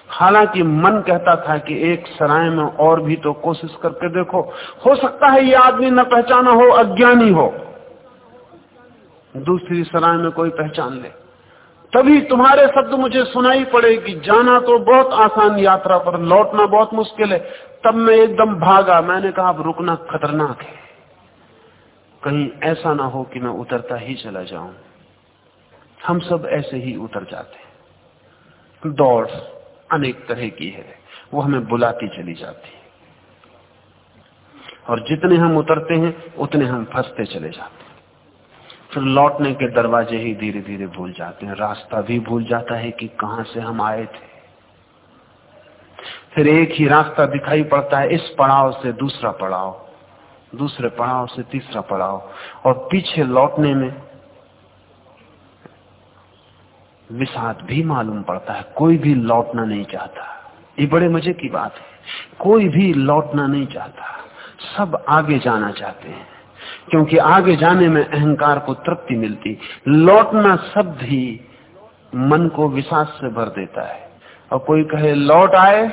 हालाँकि मन कहता था कि एक सराय में और भी तो कोशिश करके देखो। हो सकता है ये आदमी न पहचाना हो, अज्ञानी हो। दूसरी सराय में कोई पहचान ले। तभी तुम्हारे शब्द मुझे सुनाई पड़ेगी। जाना तो बहुत आसान यात्रा पर, लौटना बहुत मुश्किल है। तब मैं एकदम भागा। मैंने कहा, अब रुकना खतरनाक है। कहीं ऐसा ना हो कि मैं उतरता ही चला जाऊँ। हम सब ऐसे ही उतर जाते दौड़ अनेक तरह की है। वो हमें बुलाती चली जाती है। और जितने हम उतरते हैं, उतने हम फंसते चले जाते हैं। फिर लौटने के दरवाजे ही धीरे धीरे भूल जाते हैं। रास्ता भी भूल जाता है कि कहाँ से हम आए थे। फिर एक ही रास्ता दिखाई पड़ता है, इस पड़ाव से दूसरा पड़ाव, दूसरे पड़ाव से तीसरा पड़ाव, और पीछे लौटने में विषाद भी मालूम पड़ता है। कोई भी लौटना नहीं चाहता। ये बड़े मज़े की बात है। कोई भी लौटना नहीं चाहता। सब आगे जाना चाहते हैं। क्योंकि आगे जाने में अहंकार को तृप्ति मिलती। लौटना शब्द ही मन को विषाद से भर देता है। और कोई कहे, लौट आए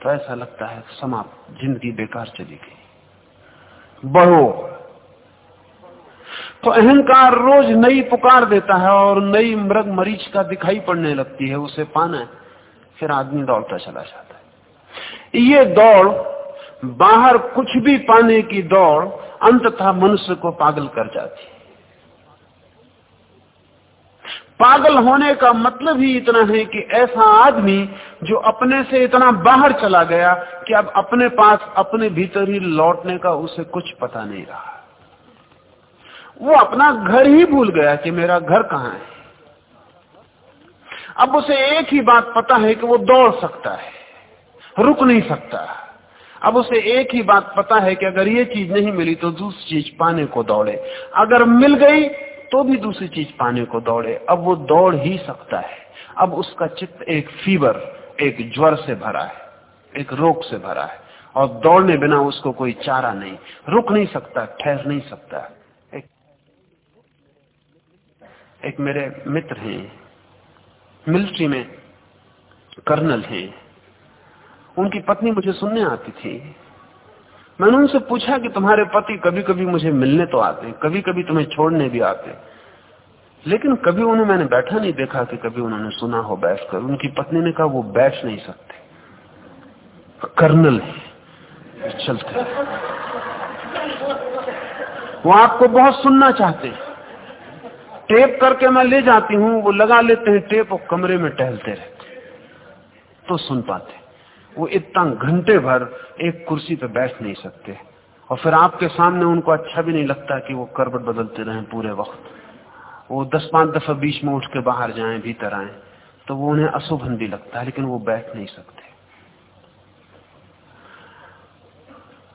तो ऐसा लगता है समाप्त, ज़िंदगी बेकार चली गई। बढ़ो। तो अहंकार रोज नई पुकार देता है और नई मृग मरीच का दिखाई पड़ने लगती है, उसे पाना फिर आदमी दौड़ता चला जाता है। ये दौड़ बाहर कुछ भी पाने की दौड़ अंततः मनुष्य को पागल कर जाती है। पागल होने का मतलब ही इतना है कि ऐसा आदमी जो अपने से इतना बाहर चला गया कि अब अपने पास अपने भीतर ही लौटने का उसे कुछ पता नहीं रहा। वो अपना घर ही भूल गया कि मेरा घर कहाँ है। अब उसे एक ही बात पता है कि वो दौड़ सकता है, रुक नहीं सकता। अब उसे एक ही बात पता है कि अगर ये चीज़ नहीं मिली तो दूसरी चीज़ पाने को दौड़े। अगर मिल गई तो भी दूसरी चीज़ पाने को दौड़े। अब वो दौड़ ही सकता है। अब उसका चित्त एक फीवर, एक ज्वर से भरा है, एक रोग से भरा है। और दौड़ने बिना उसको कोई चारा नहीं। रुक नहीं सकता, ठहर नहीं सकता। एक एक मेरे मित्र हैं, मिलिट्री में कर्नल हैं। उनकी पत्नी मुझे सुनने आती थी। मैंने उनसे पूछा कि तुम्हारे पति कभी कभी मुझे मिलने तो आते हैं कभी कभी तुम्हें छोड़ने भी आते लेकिन कभी उन्हें मैंने बैठा नहीं देखा कि कभी उन्होंने सुना हो बैठकर। उनकी पत्नी ने कहा, वो बैठ नहीं सकते। कर्नल है। चलते वो आपको बहुत सुनना चाहते टेप करके मैं ले जाती हूँ, वो लगा लेते हैं टेप और कमरे में टहलते रहते तो सुन पाते वो इतना घंटे भर एक कुर्सी पे बैठ नहीं सकते। और फिर आपके सामने उनको अच्छा भी नहीं लगता कि वो करबट बदलते रहे पूरे वक्त। वो दस पाँच दफ़ा बीच में उठ के बाहर जाएँ, भीतर आए तो वो उन्हें अशुभन भी लगता है, लेकिन वो बैठ नहीं सकते।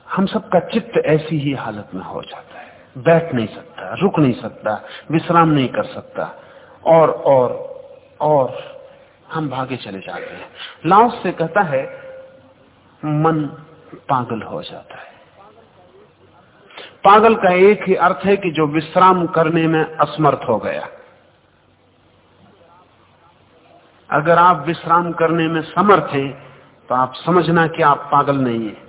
हम सबका चित्त ऐसी ही हालत में हो जाता है। बैठ नहीं सकता, रुक नहीं सकता, विश्राम नहीं कर सकता। और और और हम भागे चले जाते हैं। लाओस से कहता है मन पागल हो जाता है। पागल का एक ही अर्थ है कि जो विश्राम करने में असमर्थ हो गया। अगर आप विश्राम करने में समर्थ हैं तो आप समझना कि आप पागल नहीं हैं।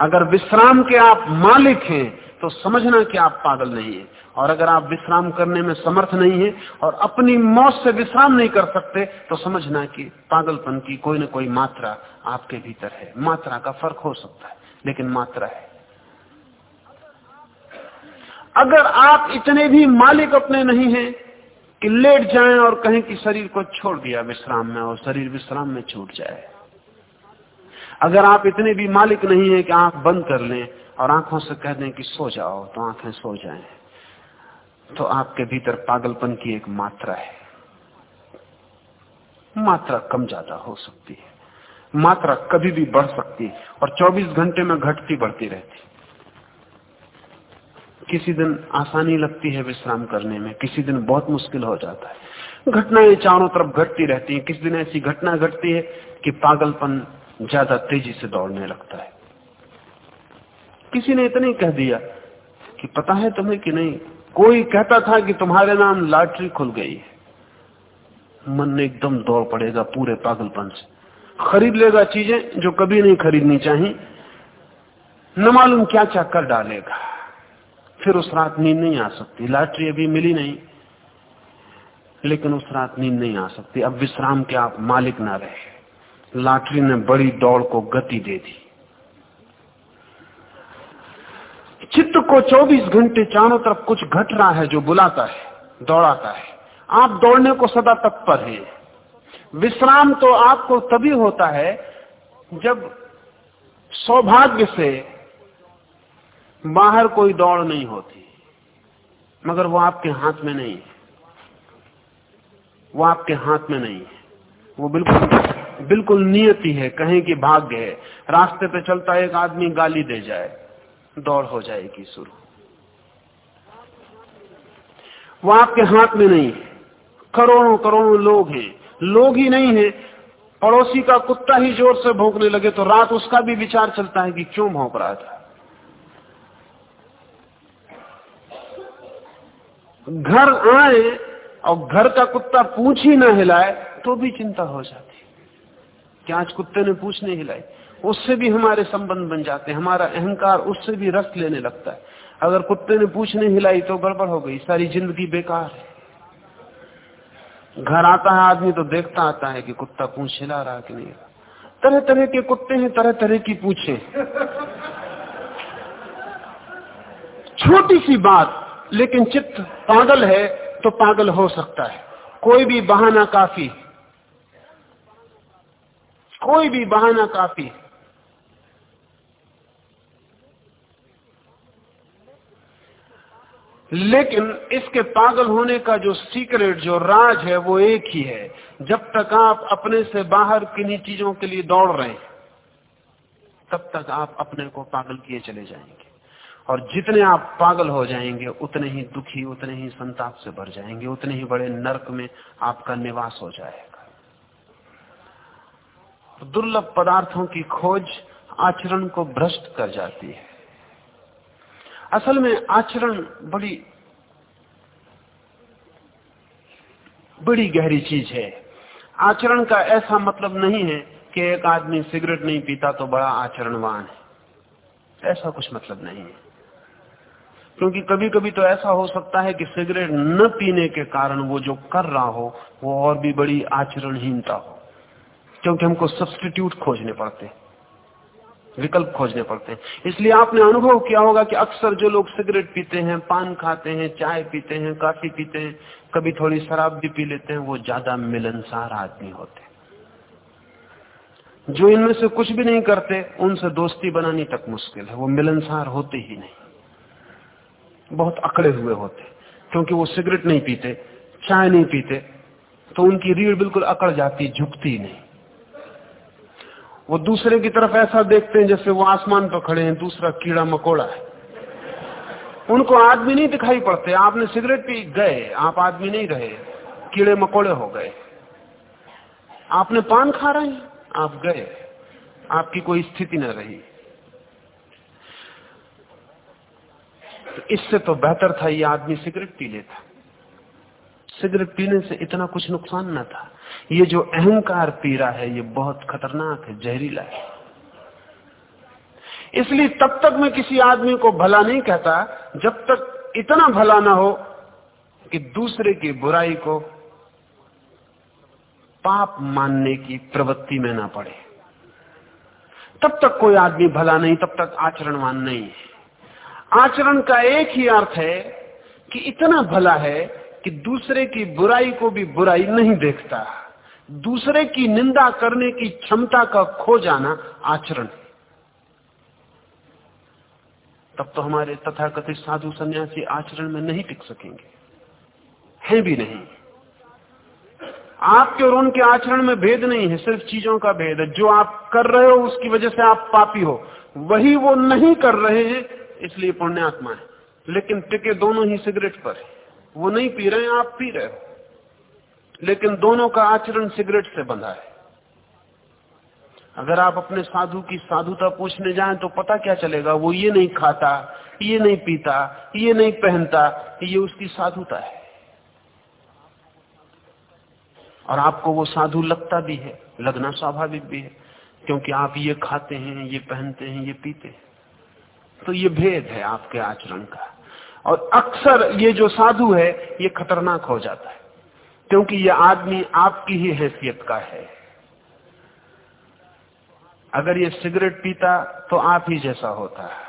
अगर विश्राम के आप मालिक हैं तो समझना कि आप पागल नहीं है। और अगर आप विश्राम करने में समर्थ नहीं है और अपनी मौत से विश्राम नहीं कर सकते तो समझना कि पागलपन की कोई ना कोई मात्रा आपके भीतर है। मात्रा का फ़र्क हो सकता है, लेकिन मात्रा है। अगर आप इतने भी मालिक अपने नहीं हैं कि लेट जाएँ और कहें कि शरीर को छोड़ दिया विश्राम में और शरीर विश्राम में छूट जाए। अगर आप इतने भी मालिक नहीं है कि आँख बंद कर लें और आँखों से कह दें कि सो जाओ तो आँखें सो जाएँ। तो आपके भीतर पागलपन की एक मात्रा है। मात्रा कम ज़्यादा हो सकती है। मात्रा कभी भी बढ़ सकती है और 24 घंटे में घटती बढ़ती रहती किसी दिन आसानी लगती है विश्राम करने में, किसी दिन बहुत मुश्किल हो जाता है। घटनाएँ चारों तरफ़ घटती रहती हैं। किसी दिन ऐसी घटना घटती है कि पागलपन ज़्यादा तेज़ी से दौड़ने लगता है। किसी ने इतना कह दिया कि पता है तुम्हें कि नहीं, कोई कहता था कि तुम्हारे नाम लॉटरी खुल गई है। मन एकदम दौड़ पड़ेगा पूरे पागलपन से। खरीद लेगा चीज़ें जो कभी नहीं खरीदनी चाहिए। न मालूम क्या क्या कर डालेगा। फिर उस रात नींद नहीं आ सकती। लॉटरी अभी मिली नहीं। लेकिन उस रात नींद नहीं आ सकती। अब विश्राम के आप मालिक ना रहे। लॉटरी ने बड़ी दौड़ को गति दे दी। चित्त को 24 घंटे चारों तरफ़ कुछ घट रहा है जो बुलाता है, दौड़ाता है। आप दौड़ने को सदा तत्पर हैं। विश्राम तो आपको तभी होता है जब सौभाग्य से बाहर कोई दौड़ नहीं होती, मगर वो आपके हाथ में नहीं है। वो आपके हाथ में नहीं है। वो बिल्कुल बिल्कुल नियति है, कहें कि भाग्य है। रास्ते पे चलता एक आदमी गाली दे जाए, दौड़ हो जाएगी शुरू। वो आपके हाथ में नहीं है। करोड़ों करोड़ों लोग हैं। लोग ही नहीं है। पड़ोसी का कुत्ता ही ज़ोर से भौंकने लगे तो रात उसका भी विचार चलता है कि क्यों भौंक रहा था। घर आए और घर का कुत्ता पूछ ही ना हिलाए तो भी चिंता हो जाती क्या आज कुत्ते ने पूछ नहीं हिलाई उससे भी हमारे संबंध बन जाते हैं, हमारा अहंकार उससे भी रस लेने लगता है। अगर कुत्ते ने पूछ नहीं हिलाई तो गड़बड़ हो गई, सारी ज़िंदगी बेकार है। घर आता है आदमी तो देखता आता है कि कुत्ता पूछ हिला रहा कि नहीं। तरह तरह के कुत्ते हैं तरह तरह की पूछे। छोटी सी बात, लेकिन चित्त पागल है तो पागल हो सकता है। कोई भी बहाना काफ़ी। कोई भी बहाना काफ़ी है। लेकिन इसके पागल होने का जो सीक्रेट, जो राज है, वो एक ही है। जब तक आप अपने से बाहर किन्हीं चीज़ों के लिए दौड़ रहे हैं, तब तक आप अपने को पागल किए चले जाएँगे। और जितने आप पागल हो जाएँगे, उतने ही दुखी, उतने ही संताप से भर जाएँगे, उतने ही बड़े नरक में आपका निवास हो जाएगा। दुर्लभ पदार्थों की खोज आचरण को भ्रष्ट कर जाती है। असल में आचरण बड़ी बड़ी गहरी चीज़ है। आचरण का ऐसा मतलब नहीं है कि एक आदमी सिगरेट नहीं पीता तो बड़ा आचरणवान है। ऐसा कुछ मतलब नहीं है। क्योंकि कभी कभी तो ऐसा हो सकता है कि सिगरेट न पीने के कारण वो जो कर रहा हो, वो और भी बड़ी आचरणहीनता हो। क्योंकि हमको सब्सटीट्यूट खोजने पड़ते विकल्प खोजने पड़ते हैं। इसलिए आपने अनुभव किया होगा कि अक्सर जो लोग सिगरेट पीते हैं, पान खाते हैं, चाय पीते हैं, काफ़ी पीते हैं, कभी थोड़ी शराब भी पी लेते हैं, वो ज़्यादा मिलनसार आदमी होते जो इनमें से कुछ भी नहीं करते, उनसे दोस्ती बनानी तक मुश्किल है। वो मिलनसार होते ही नहीं। बहुत अकड़े हुए होते क्योंकि वो सिगरेट नहीं पीते, चाय नहीं पीते तो उनकी रीढ़ बिल्कुल अकड़ जाती, झुकती नहीं। वो दूसरे की तरफ़ ऐसा देखते हैं जैसे वो आसमान पर खड़े हैं, दूसरा कीड़ा मकोड़ा है। उनको आदमी नहीं दिखाई पड़ते, आपने सिगरेट पी, गए, आप आदमी नहीं रहे, कीड़े मकोड़े हो गए। आपने पान खा रहे हैं, आप गए, आपकी कोई स्थिति न रही। तो इससे तो बेहतर था ये आदमी सिगरेट पी लेता। सिगरेट पीने से इतना कुछ नुकसान न था। ये जो अहंकार पी रहा है, ये बहुत खतरनाक है, जहरीला है। इसलिए तब तक मैं किसी आदमी को भला नहीं कहता जब तक इतना भला ना हो कि दूसरे की बुराई को पाप मानने की प्रवृत्ति में ना पड़े। तब तक कोई आदमी भला नहीं, तब तक आचरणवान नहीं है। आचरण का एक ही अर्थ है कि इतना भला है कि दूसरे की बुराई को भी बुराई नहीं देखता। दूसरे की निंदा करने की क्षमता का खो जाना आचरण तब तो हमारे तथाकथित साधु सन्यासी आचरण में नहीं टिक सकेंगे। है भी नहीं। आपके और उनके आचरण में भेद नहीं है, सिर्फ़ चीज़ों का भेद है। जो आप कर रहे हो, उसकी वजह से आप पापी हो। वही वो नहीं कर रहे हैं, इसलिए पुण्यात्मा है। लेकिन टिके दोनों ही सिगरेट पर है। वो नहीं पी रहे हैं, आप पी रहे हो। लेकिन दोनों का आचरण सिगरेट से बंधा है। अगर आप अपने साधु की साधुता पूछने जाएँ तो पता क्या चलेगा? वो ये नहीं खाता, ये नहीं पीता, ये नहीं पहनता, ये उसकी साधुता है। और आपको वो साधु लगता भी है, लगना स्वाभाविक भी है, क्योंकि आप ये खाते हैं, ये पहनते हैं, ये पीते हैं। तो ये भेद है आपके आचरण का। और अक्सर ये जो साधु है, ये खतरनाक हो जाता है। क्योंकि यह आदमी आपकी ही हैसियत का है। अगर ये सिगरेट पीता तो आप ही जैसा होता है।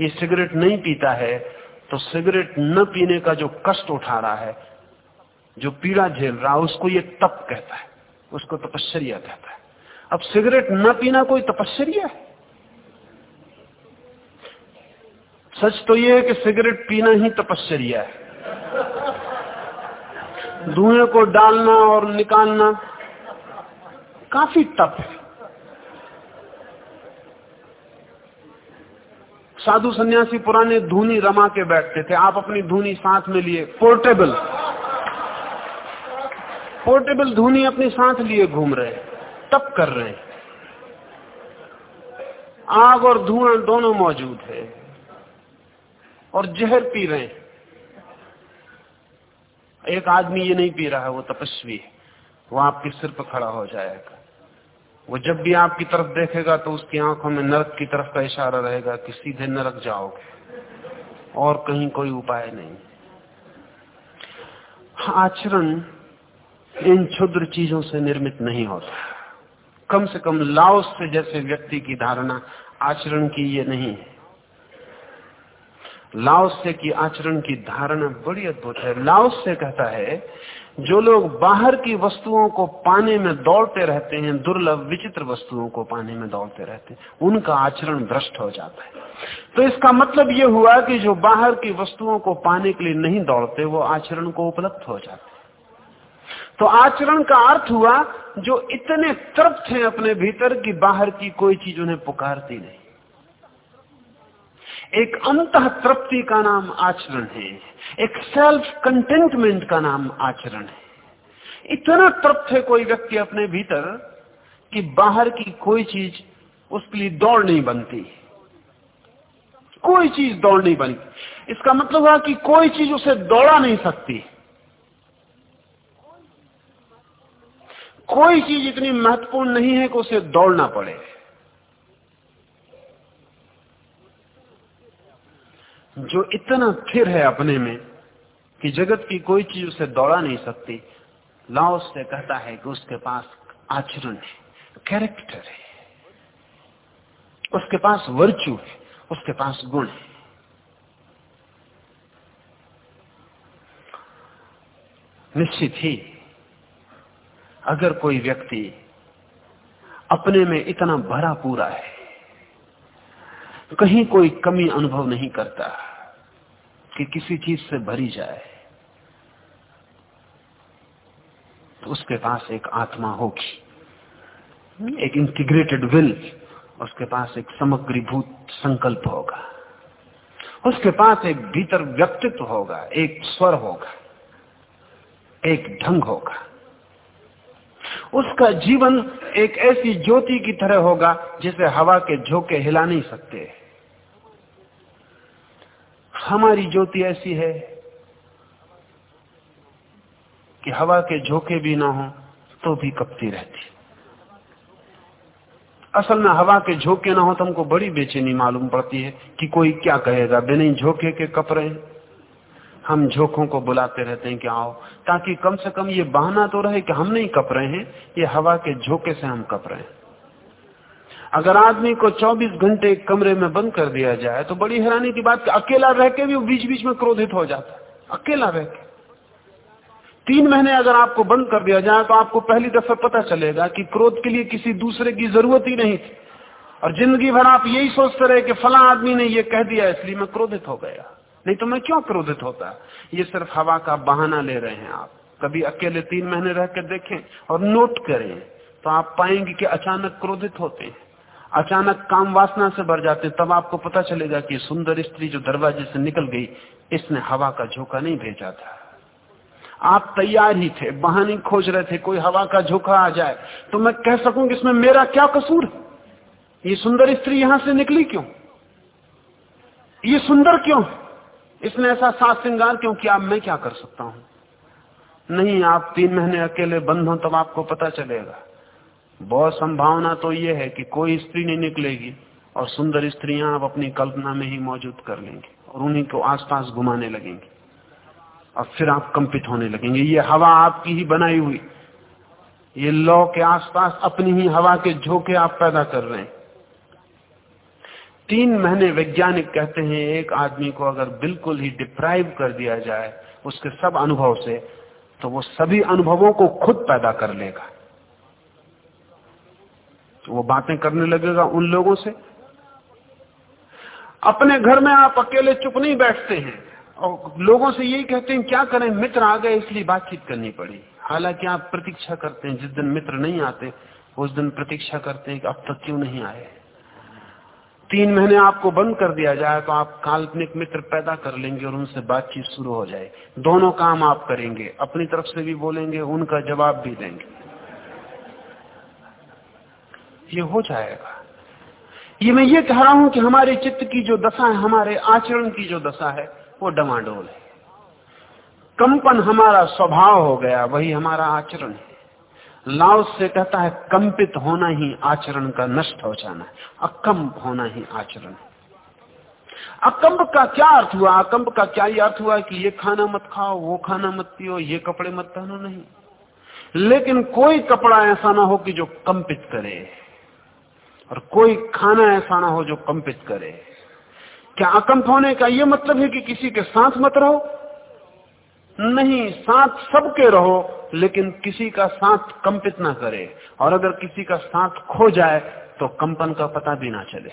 ये सिगरेट नहीं पीता है तो सिगरेट न पीने का जो कष्ट उठा रहा है, जो पीड़ा झेल रहा है, उसको ये तप कहता है। उसको तपश्चर्या कहता है। अब सिगरेट न पीना कोई तपश्चर्या है? सच तो यह है कि सिगरेट पीना ही तपश्चर्या है। धुएँ को डालना और निकालना काफ़ी टफ है। साधु सन्यासी पुराने धुनी रमा के बैठते थे, आप अपनी धुनी साथ में लिए, पोर्टेबल। पोर्टेबल धुनी अपने साथ लिए घूम रहे तप कर रहे। आग और धुआँ दोनों मौजूद है। और जहर पी रहे हैं। एक आदमी ये नहीं पी रहा है, वो तपस्वी है। वो आपके सिर पर खड़ा हो जाएगा। वो जब भी आपकी तरफ़ देखेगा तो उसकी आँखों में नरक की तरफ़ का इशारा रहेगा कि सीधे नरक जाओगे और कहीं कोई उपाय नहीं। आचरण इन क्षुद्र चीज़ों से निर्मित नहीं होता। कम से कम लाओस से जैसे व्यक्ति की धारणा आचरण की ये नहीं है। लाओस्य की आचरण की धारणा बड़ी अद्भुत है। लाओस्य कहता है, जो लोग बाहर की वस्तुओं को पाने में दौड़ते रहते हैं, दुर्लभ विचित्र वस्तुओं को पाने में दौड़ते रहते हैं, उनका आचरण भ्रष्ट हो जाता है। तो इसका मतलब यह हुआ कि जो बाहर की वस्तुओं को पाने के लिए नहीं दौड़ते, वो आचरण को उपलब्ध हो जाते तो आचरण का अर्थ हुआ, जो इतने तृप्त हैं अपने भीतर कि बाहर की कोई चीज़ उन्हें पुकारती नहीं। एक अंत तृप्ति का नाम आचरण है। एक सेल्फ कंटेंटमेंट का नाम आचरण है। इतना तृप्त है कोई व्यक्ति अपने भीतर कि बाहर की कोई चीज़ उसके लिए दौड़ नहीं बनती। कोई चीज़ दौड़ नहीं बनी। इसका मतलब हुआ कि कोई चीज़ उसे दौड़ा नहीं सकती। कोई चीज़ इतनी महत्वपूर्ण नहीं है कि उसे दौड़ना पड़े। जो इतना स्थिर है अपने में कि जगत की कोई चीज़ उसे दौड़ा नहीं सकती। लाओ से कहता है कि उसके पास आचरण है कैरेक्टर है। उसके पास वर्चू है, उसके पास गुण है। निश्चित ही अगर कोई व्यक्ति अपने में इतना भरा पूरा है कहीं कोई कमी अनुभव नहीं करता कि किसी चीज़ से भरी जाए तो उसके पास एक आत्मा होगी। एक इंटीग्रेटेड विल उसके पास एक समग्रीभूत संकल्प होगा। उसके पास एक भीतर व्यक्तित्व होगा, एक स्वर होगा, एक ढंग होगा। उसका जीवन एक ऐसी ज्योति की तरह होगा जिसे हवा के झोंके हिला नहीं सकते। हमारी ज्योति ऐसी है कि हवा के झोंके भी ना हो तो भी कपती रहती। असल में हवा के झोंके ना हो तो हमको बड़ी बेचैनी मालूम पड़ती है कि कोई क्या कहेगा, बिना झोंके के कप रहे हम झोंकों को बुलाते रहते हैं कि आओ, ताकि कम से कम ये बहाना तो रहे कि हम नहीं कप रहे हैं, ये हवा के झोंके से हम कप रहे हैं। अगर आदमी को 24 घंटे कमरे में बंद कर दिया जाए तो बड़ी हैरानी की बात अकेला रह के भी बीच बीच में क्रोधित हो जाता है। अकेला रह के। तीन महीने अगर आपको बंद कर दिया जाए तो आपको पहली दफ़ा पता चलेगा कि क्रोध के लिए किसी दूसरे की ज़रूरत ही नहीं थी। और ज़िंदगी भर आप यही सोचते रहे कि फला आदमी ने ये कह दिया, इसलिए मैं क्रोधित हो गया। नहीं तो मैं क्यों क्रोधित होता? ये सिर्फ़ हवा का बहाना ले रहे हैं आप। कभी अकेले तीन महीने रह कर देखें और नोट करें तो आप पाएँगे कि अचानक क्रोधित होते हैं। अचानक काम वासना से भर जाते तब आपको पता चलेगा कि सुंदर स्त्री जो दरवाजे से निकल गई, इसने हवा का झोंका नहीं भेजा था। आप तैयार ही थे, बहाने खोज रहे थे, कोई हवा का झोंका आ जाए तो मैं कह सकूँ कि इसमें मेरा क्या कसूर? ये सुंदर स्त्री यहाँ से निकली क्यों? ये सुंदर क्यों? इसने ऐसा सात श्रृंगार क्योंकि आप मैं क्या कर सकता हूँ? नहीं, आप तीन महीने अकेले बंद हो, तब आपको पता चलेगा। बहुत संभावना तो यह है कि कोई स्त्री नहीं निकलेगी और सुंदर स्त्रियाँ आप अपनी कल्पना में ही मौजूद कर लेंगे और उन्हीं को आसपास घुमाने लगेंगे। और फिर आप कंपित होने लगेंगे। ये हवा आपकी ही बनाई हुई। ये लौ के आसपास अपनी ही हवा के झोंके आप पैदा कर रहे हैं। तीन महीने वैज्ञानिक कहते हैं, एक आदमी को अगर बिल्कुल ही डिप्राइव कर दिया जाए, उसके सब अनुभव से तो वो सभी अनुभवों को खुद पैदा कर लेगा। तो वो बातें करने लगेगा उन लोगों से। अपने घर में आप अकेले चुप नहीं बैठते हैं। और लोगों से यही कहते हैं, क्या करें? मित्र आ गए, इसलिए बातचीत करनी पड़ी। हालाँकि आप प्रतीक्षा करते हैं, जिस दिन मित्र नहीं आते, उस दिन प्रतीक्षा करते हैं कि अब तक क्यों नहीं आए? तीन महीने आपको बंद कर दिया जाए तो आप काल्पनिक मित्र पैदा कर लेंगे और उनसे बातचीत शुरू हो जाए। दोनों काम आप करेंगे। अपनी तरफ़ से भी बोलेंगे, उनका जवाब भी देंगे। ये हो जाएगा। ये मैं ये कह रहा हूँ कि हमारे चित्त की जो दशा है, हमारे आचरण की जो दशा है, वो डमाडोल है। कंपन हमारा स्वभाव हो गया, वही हमारा आचरण है। लाओस से कहता है, कंपित होना ही आचरण का नष्ट हो जाना है। अकंप होना ही आचरण अकंप का क्या अर्थ हुआ? अकंप का क्या अर्थ हुआ कि ये खाना मत खाओ, वो खाना मत पियो, ये कपड़े मत पहनो, नहीं। लेकिन कोई कपड़ा ऐसा ना हो कि जो कंपित करे। और कोई खाना ऐसा ना हो जो कंपित करे। क्या अकंप होने का यह मतलब है कि किसी के साथ मत रहो? नहीं, साथ सबके रहो, लेकिन किसी का साथ कंपित ना करे। और अगर किसी का साथ खो जाए तो कंपन का पता भी ना चले।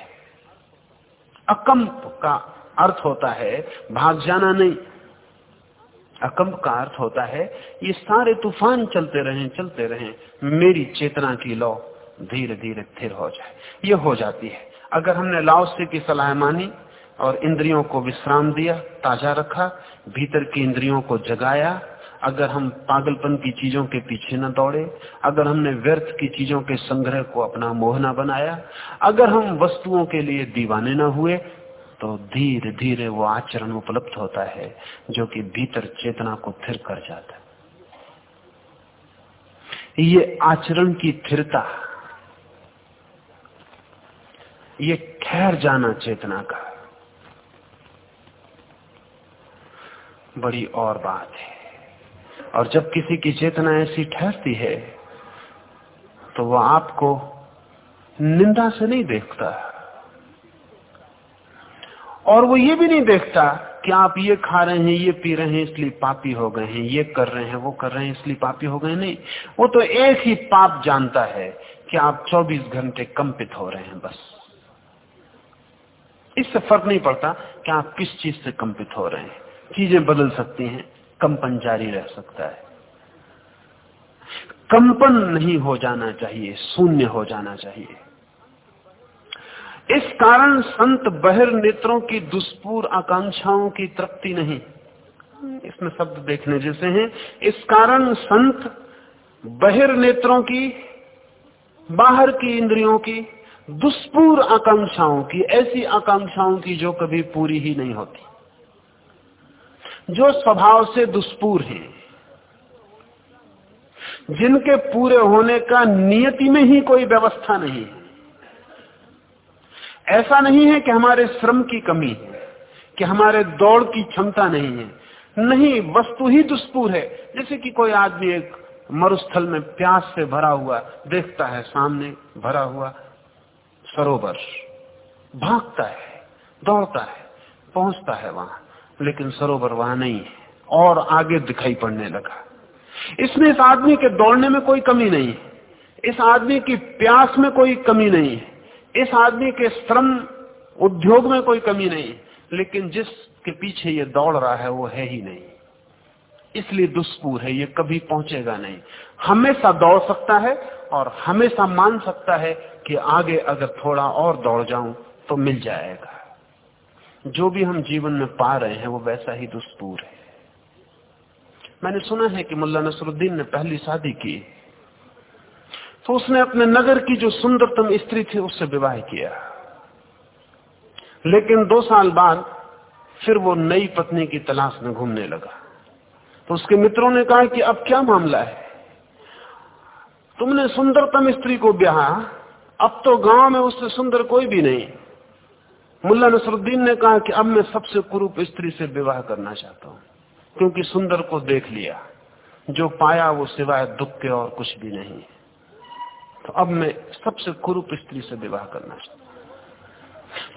अकंप का अर्थ होता है, भाग जाना नहीं। अकंप का अर्थ होता है, ये सारे तूफ़ान चलते रहे चलते रहे। मेरी चेतना की लौ धीरे धीरे स्थिर हो जाए। ये हो जाती है। अगर हमने लाओसे की सलाह मानी और इंद्रियों को विश्राम दिया, ताज़ा रखा, भीतर की इंद्रियों को जगाया। अगर हम पागलपन की चीज़ों के पीछे न दौड़े, अगर हमने व्यर्थ की चीज़ों के संग्रह को अपना मोहना बनाया, अगर हम वस्तुओं के लिए दीवाने न हुए तो धीरे धीरे वो आचरण उपलब्ध होता है, जो कि भीतर चेतना को थिर कर जाता है। ये आचरण की थिरता, ये ठहर जाना चेतना का बड़ी और बात है। और जब किसी की चेतना ऐसी ठहरती है तो वह आपको निंदा से नहीं देखता। और वो ये भी नहीं देखता कि आप ये खा रहे हैं, ये पी रहे हैं, इसलिए पापी हो गए हैं, ये कर रहे हैं, वो कर रहे हैं, इसलिए पापी हो गए नहीं, वो तो एक ही पाप जानता है कि आप 24 घंटे कंपित हो रहे हैं बस। इससे फ़र्क नहीं पड़ता कि आप किस चीज़ से कंपित हो रहे हैं। चीज़ें बदल सकती हैं, कंपन जारी रह सकता है। कंपन नहीं हो जाना चाहिए, शून्य हो जाना चाहिए। इस कारण संत बहिर नेत्रों की दुष्पूर आकांक्षाओं की तृप्ति नहीं। इसमें शब्द देखने जैसे हैं। इस कारण संत बहिर नेत्रों की, बाहर की इंद्रियों की, दुष्पूर आकांक्षाओं की, ऐसी आकांक्षाओं की जो कभी पूरी ही नहीं होती। जो स्वभाव से दुष्पूर हैं, जिनके पूरे होने का नियति में ही कोई व्यवस्था नहीं है। ऐसा नहीं है कि हमारे श्रम की कमी है, कि हमारे दौड़ की क्षमता नहीं है। नहीं, वस्तु ही दुष्पूर है। जैसे कि कोई आदमी एक मरुस्थल में प्यास से भरा हुआ देखता है, सामने भरा हुआ सरोवर। भागता है, दौड़ता है, पहुँचता है वहाँ। लेकिन सरोवर वहाँ नहीं है, और आगे दिखाई पड़ने लगा। इसमें इस आदमी के दौड़ने में कोई कमी नहीं है, इस आदमी की प्यास में कोई कमी नहीं है, इस आदमी के श्रम उद्योग में कोई कमी नहीं है, लेकिन जिसके पीछे ये दौड़ रहा है वो है ही नहीं। इसलिए दुष्पूर है, ये कभी पहुंचेगा नहीं। हमेशा दौड़ सकता है और हमेशा मान सकता है कि आगे अगर थोड़ा और दौड़ जाऊँ तो मिल जाएगा। जो भी हम जीवन में पा रहे हैं, वो वैसा ही दुष्पूर है। मैंने सुना है कि मुल्ला नसरुद्दीन ने पहली शादी की। तो उसने अपने नगर की जो सुंदरतम स्त्री थी, उससे विवाह किया। लेकिन दो साल बाद फिर वो नई पत्नी की तलाश में घूमने लगा। तो उसके मित्रों ने कहा कि अब क्या मामला है? तुमने सुंदरतम स्त्री को ब्याह, अब तो गाँव में उससे सुंदर कोई भी नहीं। मुल्ला नसरुद्दीन ने कहा कि अब मैं सबसे कुरूप स्त्री से विवाह करना चाहता हूँ, क्योंकि सुंदर को देख लिया, जो पाया वो सिवाय दुख के और कुछ भी नहीं तो अब मैं सबसे कुरूप स्त्री से विवाह करना चाहता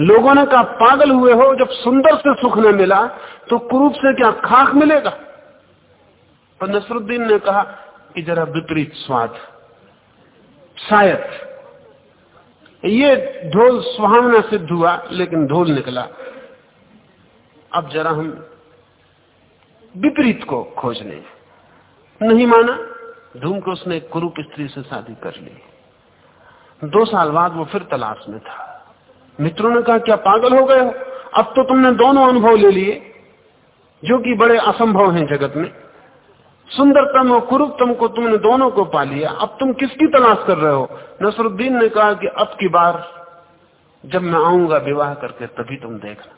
लोगों ने कहा, पागल हुए हो, जब सुंदर से सुख न मिला तो कुरूप से क्या खाक मिलेगा? तो नसरुद्दीन ने कहा कि जरा विपरीत स्वाद, शायद ये ढोल सुहावना सिद्ध हुआ, लेकिन ढोल निकला। अब जरा हम विपरीत को खोजने। नहीं माना, धूम को उसने कुरूप स्त्री से शादी कर ली। दो साल बाद वो फिर तलाश में था। मित्रों ने कहा, क्या पागल हो गए हो? अब तो तुमने दोनों अनुभव ले लिए, जो कि बड़े असंभव हैं जगत में। सुंदरतम और कुरूपतम को तुमने दोनों को पा लिया। अब तुम किसकी तलाश कर रहे हो? नसरुद्दीन ने कहा कि अब की बार जब मैं आऊँगा विवाह करके, तभी तुम देखना।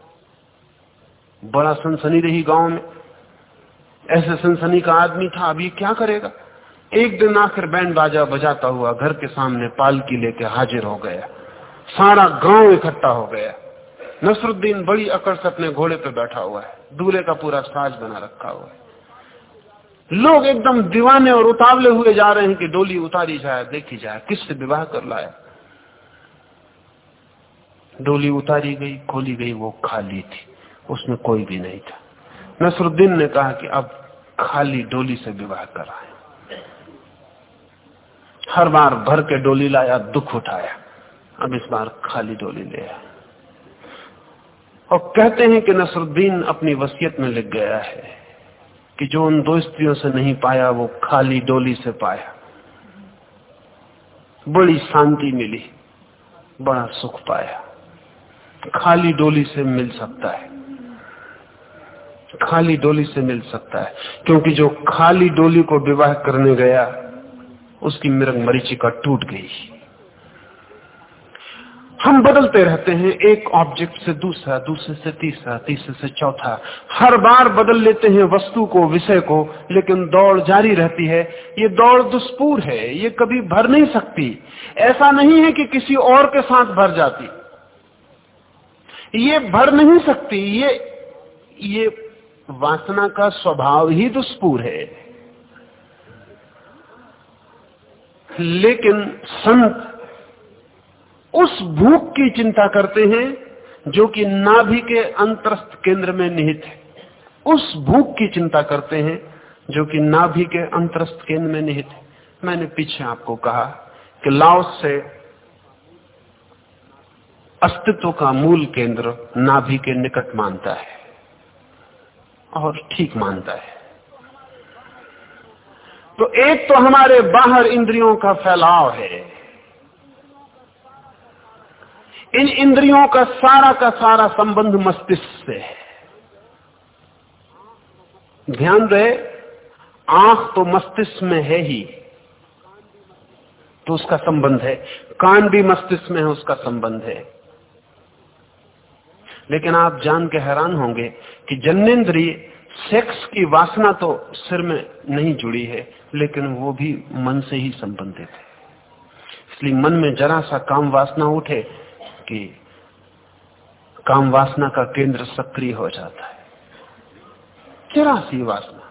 बड़ा सनसनी रही गाँव में। ऐसे सनसनी का आदमी था अभी क्या करेगा? एक दिन आखिर बैंड बाजा बजाता हुआ घर के सामने पालकी लेके हाजिर हो गया। सारा गाँव इकट्ठा हो गया। नसरुद्दीन बड़ी अकड़ से अपने घोड़े पे बैठा हुआ है। दूल्हे का पूरा साज बना रखा हुआ है। लोग एकदम दीवाने और उतावले हुए जा रहे हैं कि डोली उतारी जाए, देखी जाए, किससे विवाह कर लाया डोली उतारी गई, खोली गई, वो खाली थी, उसमें कोई भी नहीं था। नसरुद्दीन ने कहा कि अब खाली डोली से विवाह कराए। हर बार भर के डोली लाया, दुख उठाया, अब इस बार खाली डोली ले आया और कहते हैं कि नसरुद्दीन अपनी वसीयत में लिख गया है कि जो उन दो स्त्रियों से नहीं पाया, वो खाली डोली से पाया। बड़ी शांति मिली, बड़ा सुख पाया। खाली डोली से मिल सकता है। खाली डोली से मिल सकता है। क्योंकि जो खाली डोली को विवाह करने गया, उसकी मृग मरीचिका टूट गई। हम बदलते रहते हैं एक ऑब्जेक्ट से दूसरा, दूसरे से तीसरा, तीसरे से चौथा। हर बार बदल लेते हैं वस्तु को, विषय को, लेकिन दौड़ जारी रहती है। ये दौड़ दुष्पूर है, ये कभी भर नहीं सकती। ऐसा नहीं है कि किसी और के साथ भर जाती। ये भर नहीं सकती, ये ये वासना का स्वभाव ही दुष्पूर है। लेकिन संत उस भूख की चिंता करते हैं जो कि नाभि के अंतरस्थ केंद्र में निहित है। उस भूख की चिंता करते हैं जो कि नाभि के अंतरस्थ केंद्र में निहित है। मैंने पीछे आपको कहा कि लाओस से अस्तित्व का मूल केंद्र नाभि के निकट मानता है और ठीक मानता है। तो एक तो हमारे बाहर इंद्रियों का फैलाव है। इन इंद्रियों का सारा का सारा संबंध मस्तिष्क से है। ध्यान रहे, आँख तो मस्तिष्क में है ही तो उसका संबंध है। कान भी मस्तिष्क में है, उसका संबंध है। लेकिन आप जान के हैरान होंगे कि जन्नेन्द्रिय सेक्स की वासना तो सिर में नहीं जुड़ी है, लेकिन वो भी मन से ही संबंधित है। इसलिए मन में जरा सा काम वासना उठे कि काम वासना का केंद्र सक्रिय हो जाता है। जरा सी वासना।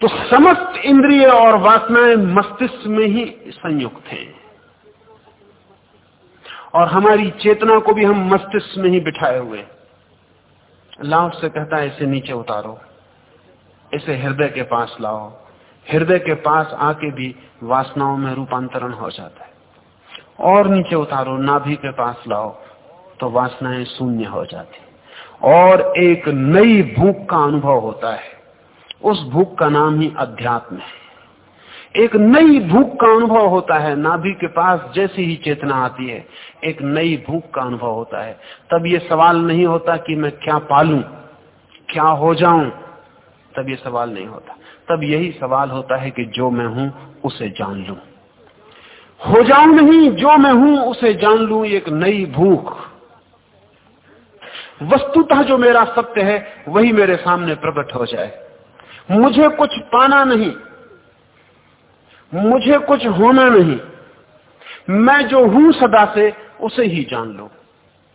तो समस्त इंद्रिय और वासनाएँ मस्तिष्क में ही संयुक्त हैं। और हमारी चेतना को भी हम मस्तिष्क में ही बिठाए हुए लाभ से कहता है, इसे नीचे उतारो। इसे हृदय के पास लाओ। हृदय के पास आके भी वासनाओं में रूपांतरण हो जाता है। और नीचे उतारो, नाभि के पास लाओ तो वासनाएँ शून्य हो जाती। और एक नई भूख का अनुभव होता है। उस भूख का नाम ही अध्यात्म है। एक नई भूख का अनुभव होता है, नाभि के पास जैसी ही चेतना आती है, एक नई भूख का अनुभव होता है। तब ये सवाल नहीं होता कि मैं क्या पालू, क्या हो जाऊँ, तब ये सवाल नहीं होता। तब यही सवाल होता है कि जो मैं हूँ, उसे जान लू। हो जाऊँ नहीं, जो मैं हूँ, उसे जान लू एक नई भूख। वस्तुतः जो मेरा सत्य है, वही मेरे सामने प्रकट हो जाए। मुझे कुछ पाना नहीं, मुझे कुछ होना नहीं। मैं जो हूँ सदा से, उसे ही जान लू।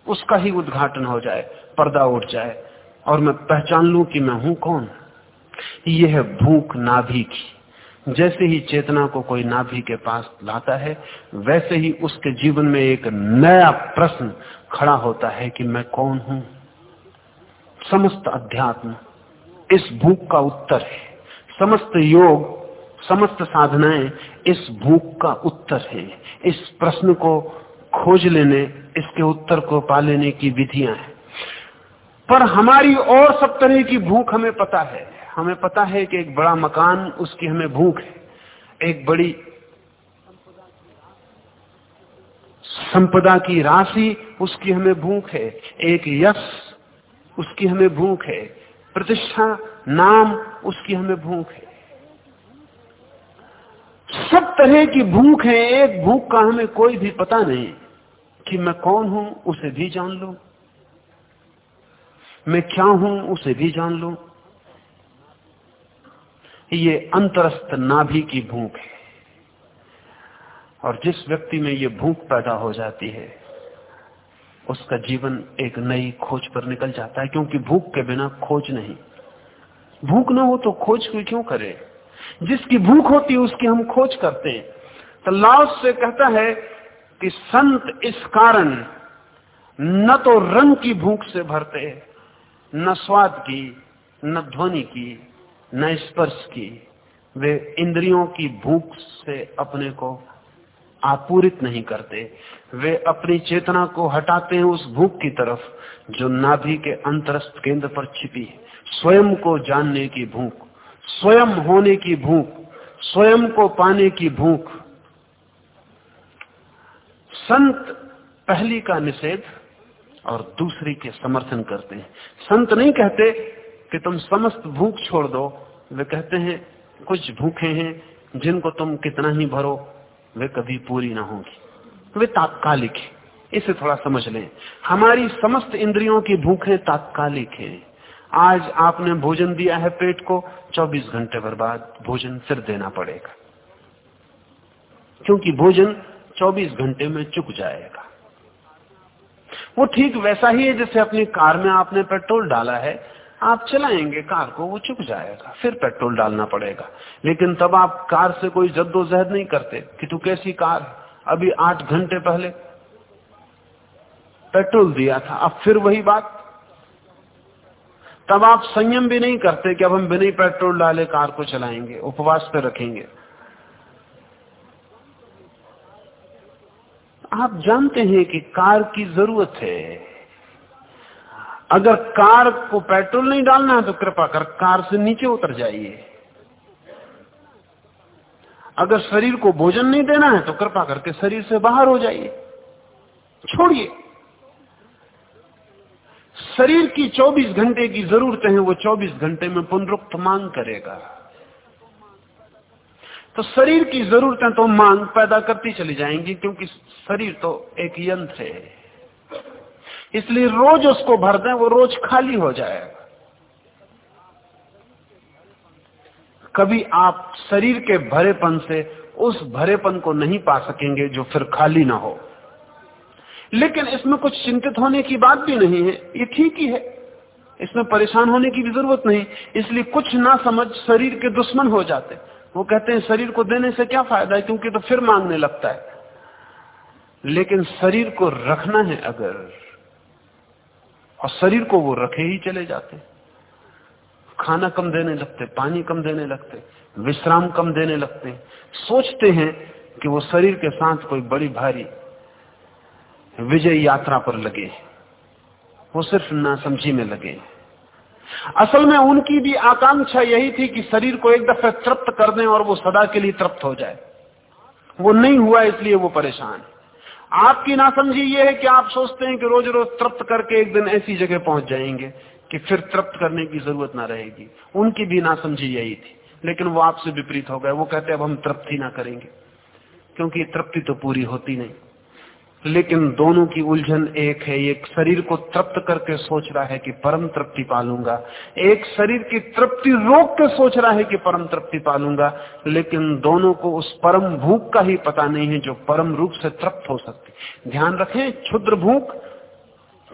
उसका ही उद्घाटन हो जाए, पर्दा उठ जाए, और मैं पहचान लू कि मैं हूँ कौन। यह भूख नाभि की। जैसे ही चेतना को कोई नाभि के पास लाता है, वैसे ही उसके जीवन में एक नया प्रश्न खड़ा होता है कि मैं कौन हूँ? समस्त अध्यात्म इस भूख का उत्तर है। समस्त योग, समस्त साधनाएँ इस भूख का उत्तर है। इस प्रश्न को खोज लेने, इसके उत्तर को पा लेने की विधियाँ हैं। पर हमारी और सब तरह की भूख हमें पता है। हमें पता है कि एक बड़ा मकान उसकी हमें भूख है। एक बड़ी संपदा की राशि उसकी हमें भूख है। एक यश उसकी हमें भूख है। प्रतिष्ठा नाम उसकी हमें भूख है। सब तरह की भूख है। एक भूख का हमें कोई भी पता नहीं कि मैं कौन हूँ, उसे भी जान लो। मैं क्या हूँ, उसे भी जान लो। ये अंतरस्थ नाभि की भूख है। और जिस व्यक्ति में ये भूख पैदा हो जाती है, उसका जीवन एक नई खोज पर निकल जाता है, क्योंकि भूख के बिना खोज नहीं। भूख ना हो तो खोज कोई क्यों करे? जिसकी भूख होती है, उसकी हम खोज करते हैं। तो लाओस से कहता है कि संत इस कारण न तो रंग की भूख से भरते न स्वाद की, न ध्वनि की न स्पर्श की वे इंद्रियों की भूख से अपने को आपूरित नहीं करते। वे अपनी चेतना को हटाते हैं उस भूख की तरफ़, जो नाभि के अंतरस्थ केंद्र पर छिपी है। स्वयं को जानने की भूख, स्वयं होने की भूख, स्वयं को पाने की भूख। संत पहली का निषेध और दूसरी के समर्थन करते हैं। संत नहीं कहते कि तुम समस्त भूख छोड़ दो। वे कहते हैं, कुछ भूखे हैं, जिनको तुम कितना ही भरो, वे कभी पूरी ना होगी। वे तात्कालिक है। इसे थोड़ा समझ लें। हमारी समस्त इंद्रियों की भूखें तात्कालिक है। आज आपने भोजन दिया है पेट को 24 घंटे पर बाद भोजन फिर देना पड़ेगा। क्योंकि भोजन 24 घंटे में चुक जाएगा। वो ठीक वैसा ही है जैसे अपनी कार में आपने पेट्रोल डाला है। आप चलाएँगे कार को, वो चुक जाएगा, फिर पेट्रोल डालना पड़ेगा। लेकिन तब आप कार से कोई जद्दोजहद नहीं करते कि तू कैसी कार अभी आठ घंटे पहले पेट्रोल दिया था, अब फिर वही बात। तब आप संयम भी नहीं करते कि अब हम बिना पेट्रोल डाले कार को चलाएँगे, उपवास पे रखेंगे। आप जानते हैं कि कार की ज़रूरत है। अगर कार को पेट्रोल नहीं डालना है तो कृपा कर कार से नीचे उतर जाइए। अगर शरीर को भोजन नहीं देना है तो कृपा करके शरीर से बाहर हो जाइए। छोड़िए। शरीर की 24 घंटे की जरूरतें हैं, वो 24 घंटे में पुनरुक्त मांग करेगा। तो शरीर की जरूरतें तो मांग पैदा करती चली जाएँगी, क्योंकि शरीर तो एक यंत्र है। इसलिए रोज उसको भर दें, वो रोज खाली हो जाएगा। कभी आप शरीर के भरेपन से उस भरेपन को नहीं पा सकेंगे जो फिर खाली ना हो। लेकिन इसमें कुछ चिंतित होने की बात भी नहीं है, ये ठीक ही है। इसमें परेशान होने की भी ज़रूरत नहीं, इसलिए कुछ ना समझ शरीर के दुश्मन हो जाते। वो कहते हैं, शरीर को देने से क्या फ़ायदा है, क्योंकि तो फिर मांगने लगता है। लेकिन शरीर को रखना है अगर और शरीर को वो रखे ही चले जाते। खाना कम देने लगते, पानी कम देने लगते, विश्राम कम देने लगते। सोचते हैं कि वो शरीर के साथ कोई बड़ी भारी विजय यात्रा पर लगे वो सिर्फ़ नासमझी में लगे असल में उनकी भी आकांक्षा यही थी कि शरीर को एक दफे तृप्त कर दें और वो सदा के लिए तृप्त हो जाए। वो नहीं हुआ इसलिए वो परेशान। आपकी नासमझी ये है कि आप सोचते हैं कि रोज रोज तृप्त करके एक दिन ऐसी जगह पहुँच जाएँगे कि फिर तृप्त करने की ज़रूरत ना रहेगी। उनकी भी नासमझी यही थी, लेकिन वो आपसे विपरीत हो गए। वो कहते अब हम तृप्ति ना करेंगे, क्योंकि तृप्ति तो पूरी होती नहीं। लेकिन दोनों की उलझन एक है। एक शरीर को तृप्त करके सोच रहा है कि परम तृप्ति पालूँगा। एक शरीर की तृप्ति रोक के सोच रहा है कि परम तृप्ति पालूँगा। लेकिन दोनों को उस परम भूख का ही पता नहीं है जो परम रूप से तृप्त हो सकती। ध्यान रखें, क्षुद्र भूख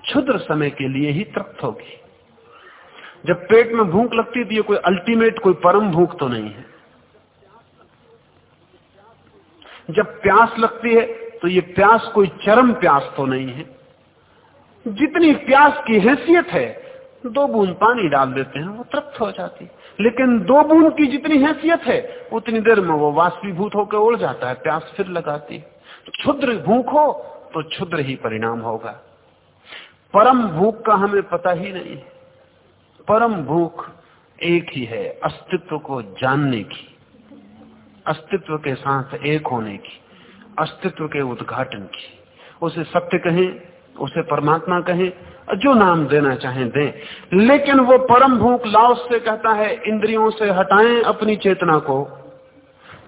क्षुद्र समय के लिए ही तृप्त होगी। जब पेट में भूख लगती तो कोई अल्टीमेट कोई परम भूख तो नहीं है। जब प्यास लगती है तो ये प्यास कोई चरम प्यास तो नहीं है। जितनी प्यास की हैसियत है, दो बूंद पानी डाल देते हैं, वो तृप्त हो जाती लेकिन दो बूंद की जितनी हैसियत है, उतनी देर में वो वाष्पीभूत होकर उड़ जाता है, प्यास फिर लगाती क्षुद्र भूख हो तो क्षुद्र ही परिणाम होगा। परम भूख का हमें पता ही नहीं। परम भूख एक ही है, अस्तित्व को जानने की, अस्तित्व के साथ एक होने की। अस्तित्व के उद्घाटन की। उसे सत्य कहें, उसे परमात्मा कहें, जो नाम देना चाहें दें। लेकिन वो परम भूख लाओस से कहता है, इंद्रियों से हटाएँ अपनी चेतना को।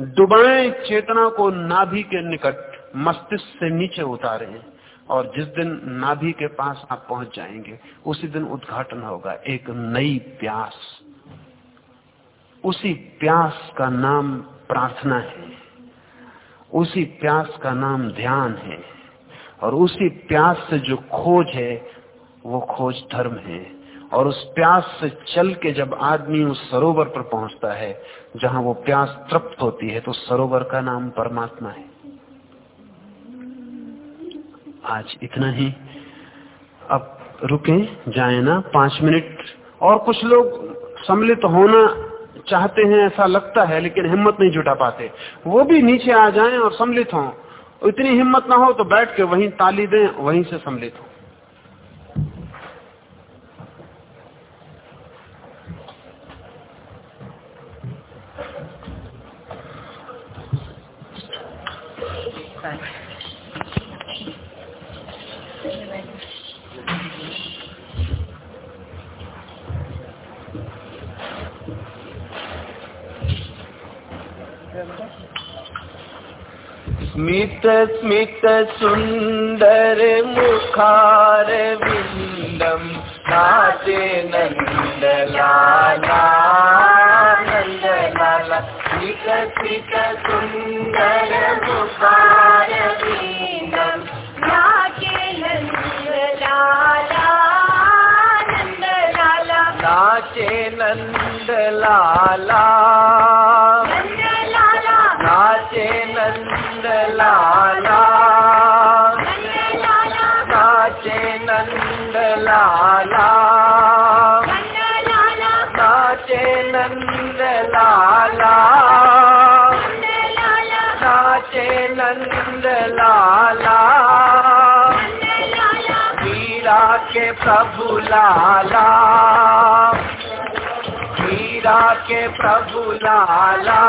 डुबाएँ चेतना को नाभि के निकट, मस्तिष्क से नीचे उतारें। और जिस दिन नाभि के पास आप पहुँच जाएँगे, उसी दिन उद्घाटन होगा। एक नई प्यास। उसी प्यास का नाम प्रार्थना है। उसी प्यास का नाम ध्यान है और उसी प्यास से जो खोज है, वो खोज धर्म है। और उस प्यास से चल के जब आदमी उस सरोवर पर पहुँचता है, जहाँ वो प्यास तृप्त होती है तो सरोवर का नाम परमात्मा है। आज इतना ही। अब रुके, जाए ना, पाँच मिनट। और कुछ लोग सम्मिलित होना चाहते हैं, ऐसा लगता है, लेकिन हिम्मत नहीं जुटा पाते। वो भी नीचे आ जाएँ और सम्मिलित हों। इतनी हिम्मत ना हो तो बैठ के वहीं ताली दें, वहीं से सम्मिलित हो। स्मित स्मित सुन्दर मुखार विन्दम् नाचे नन्दलाला नन्दलाला स्मित स्मित सुन्दर मुखार विन्दम् नाचे नन्दलाला नन्दलाला नाचे नन्दलाला नन्दलाला। नन्दलाला नाचे नन्दलाला नन्दलाला नाचे नन्दलाला नन्दलाला नाचे नन्दलाला नन्दलाला मीरा के प्रभु लाला। मीरा के प्रभु लाला।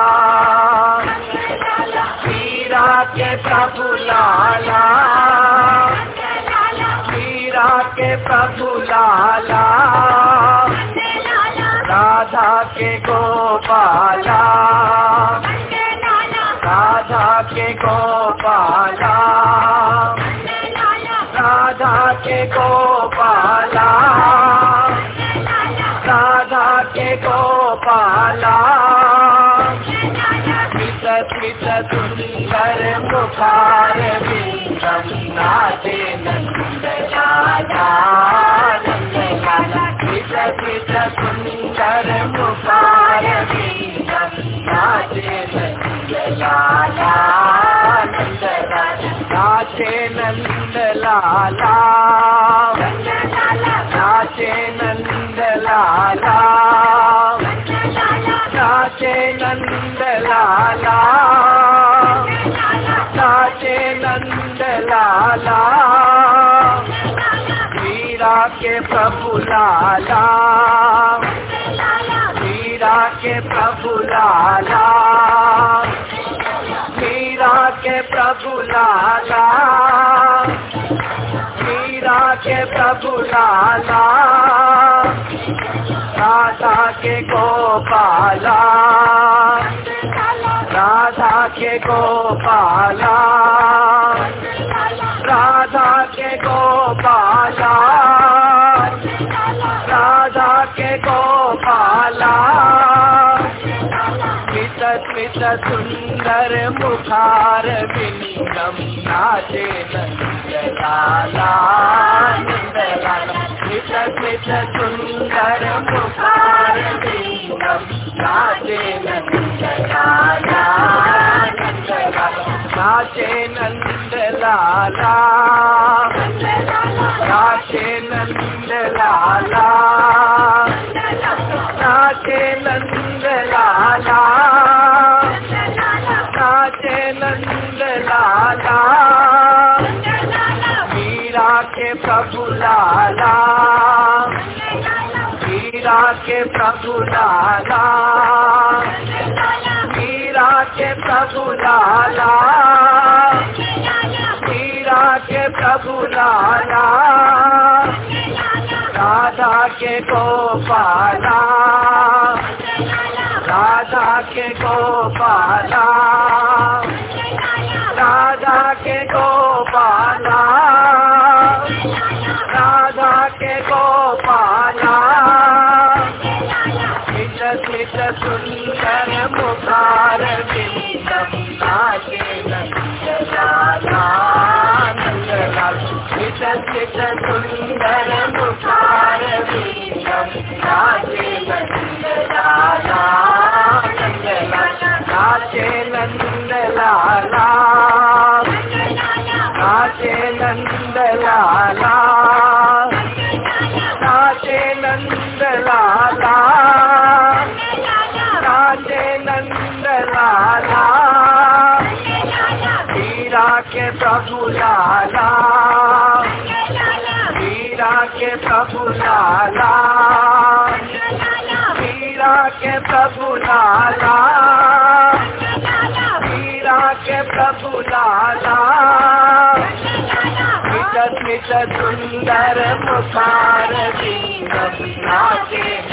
मीरा के प्रभु लाला। मीरा के प्रभु लाला। राधा के गोपाला। राधा के गोपाला। सुंदर लाला नाचे नंद लाला नाचे नंद लाला नाचे नंद लाला नाचे नंद लाला मीरा के प्रभु लाला। लाला। मीरा के प्रभु लाला। मीरा के प्रभु लाला। राधा के गोपाला। राधा के गोपाला। सुंदर मुखार बिंदम नाचे नंदलाला स्मित सुंदर मुखार बिंदम नाचे नंदलाला नाचे नंदलाला नाचे नंदलाला। नाचे गोपाला सुंदर पुकार नाचे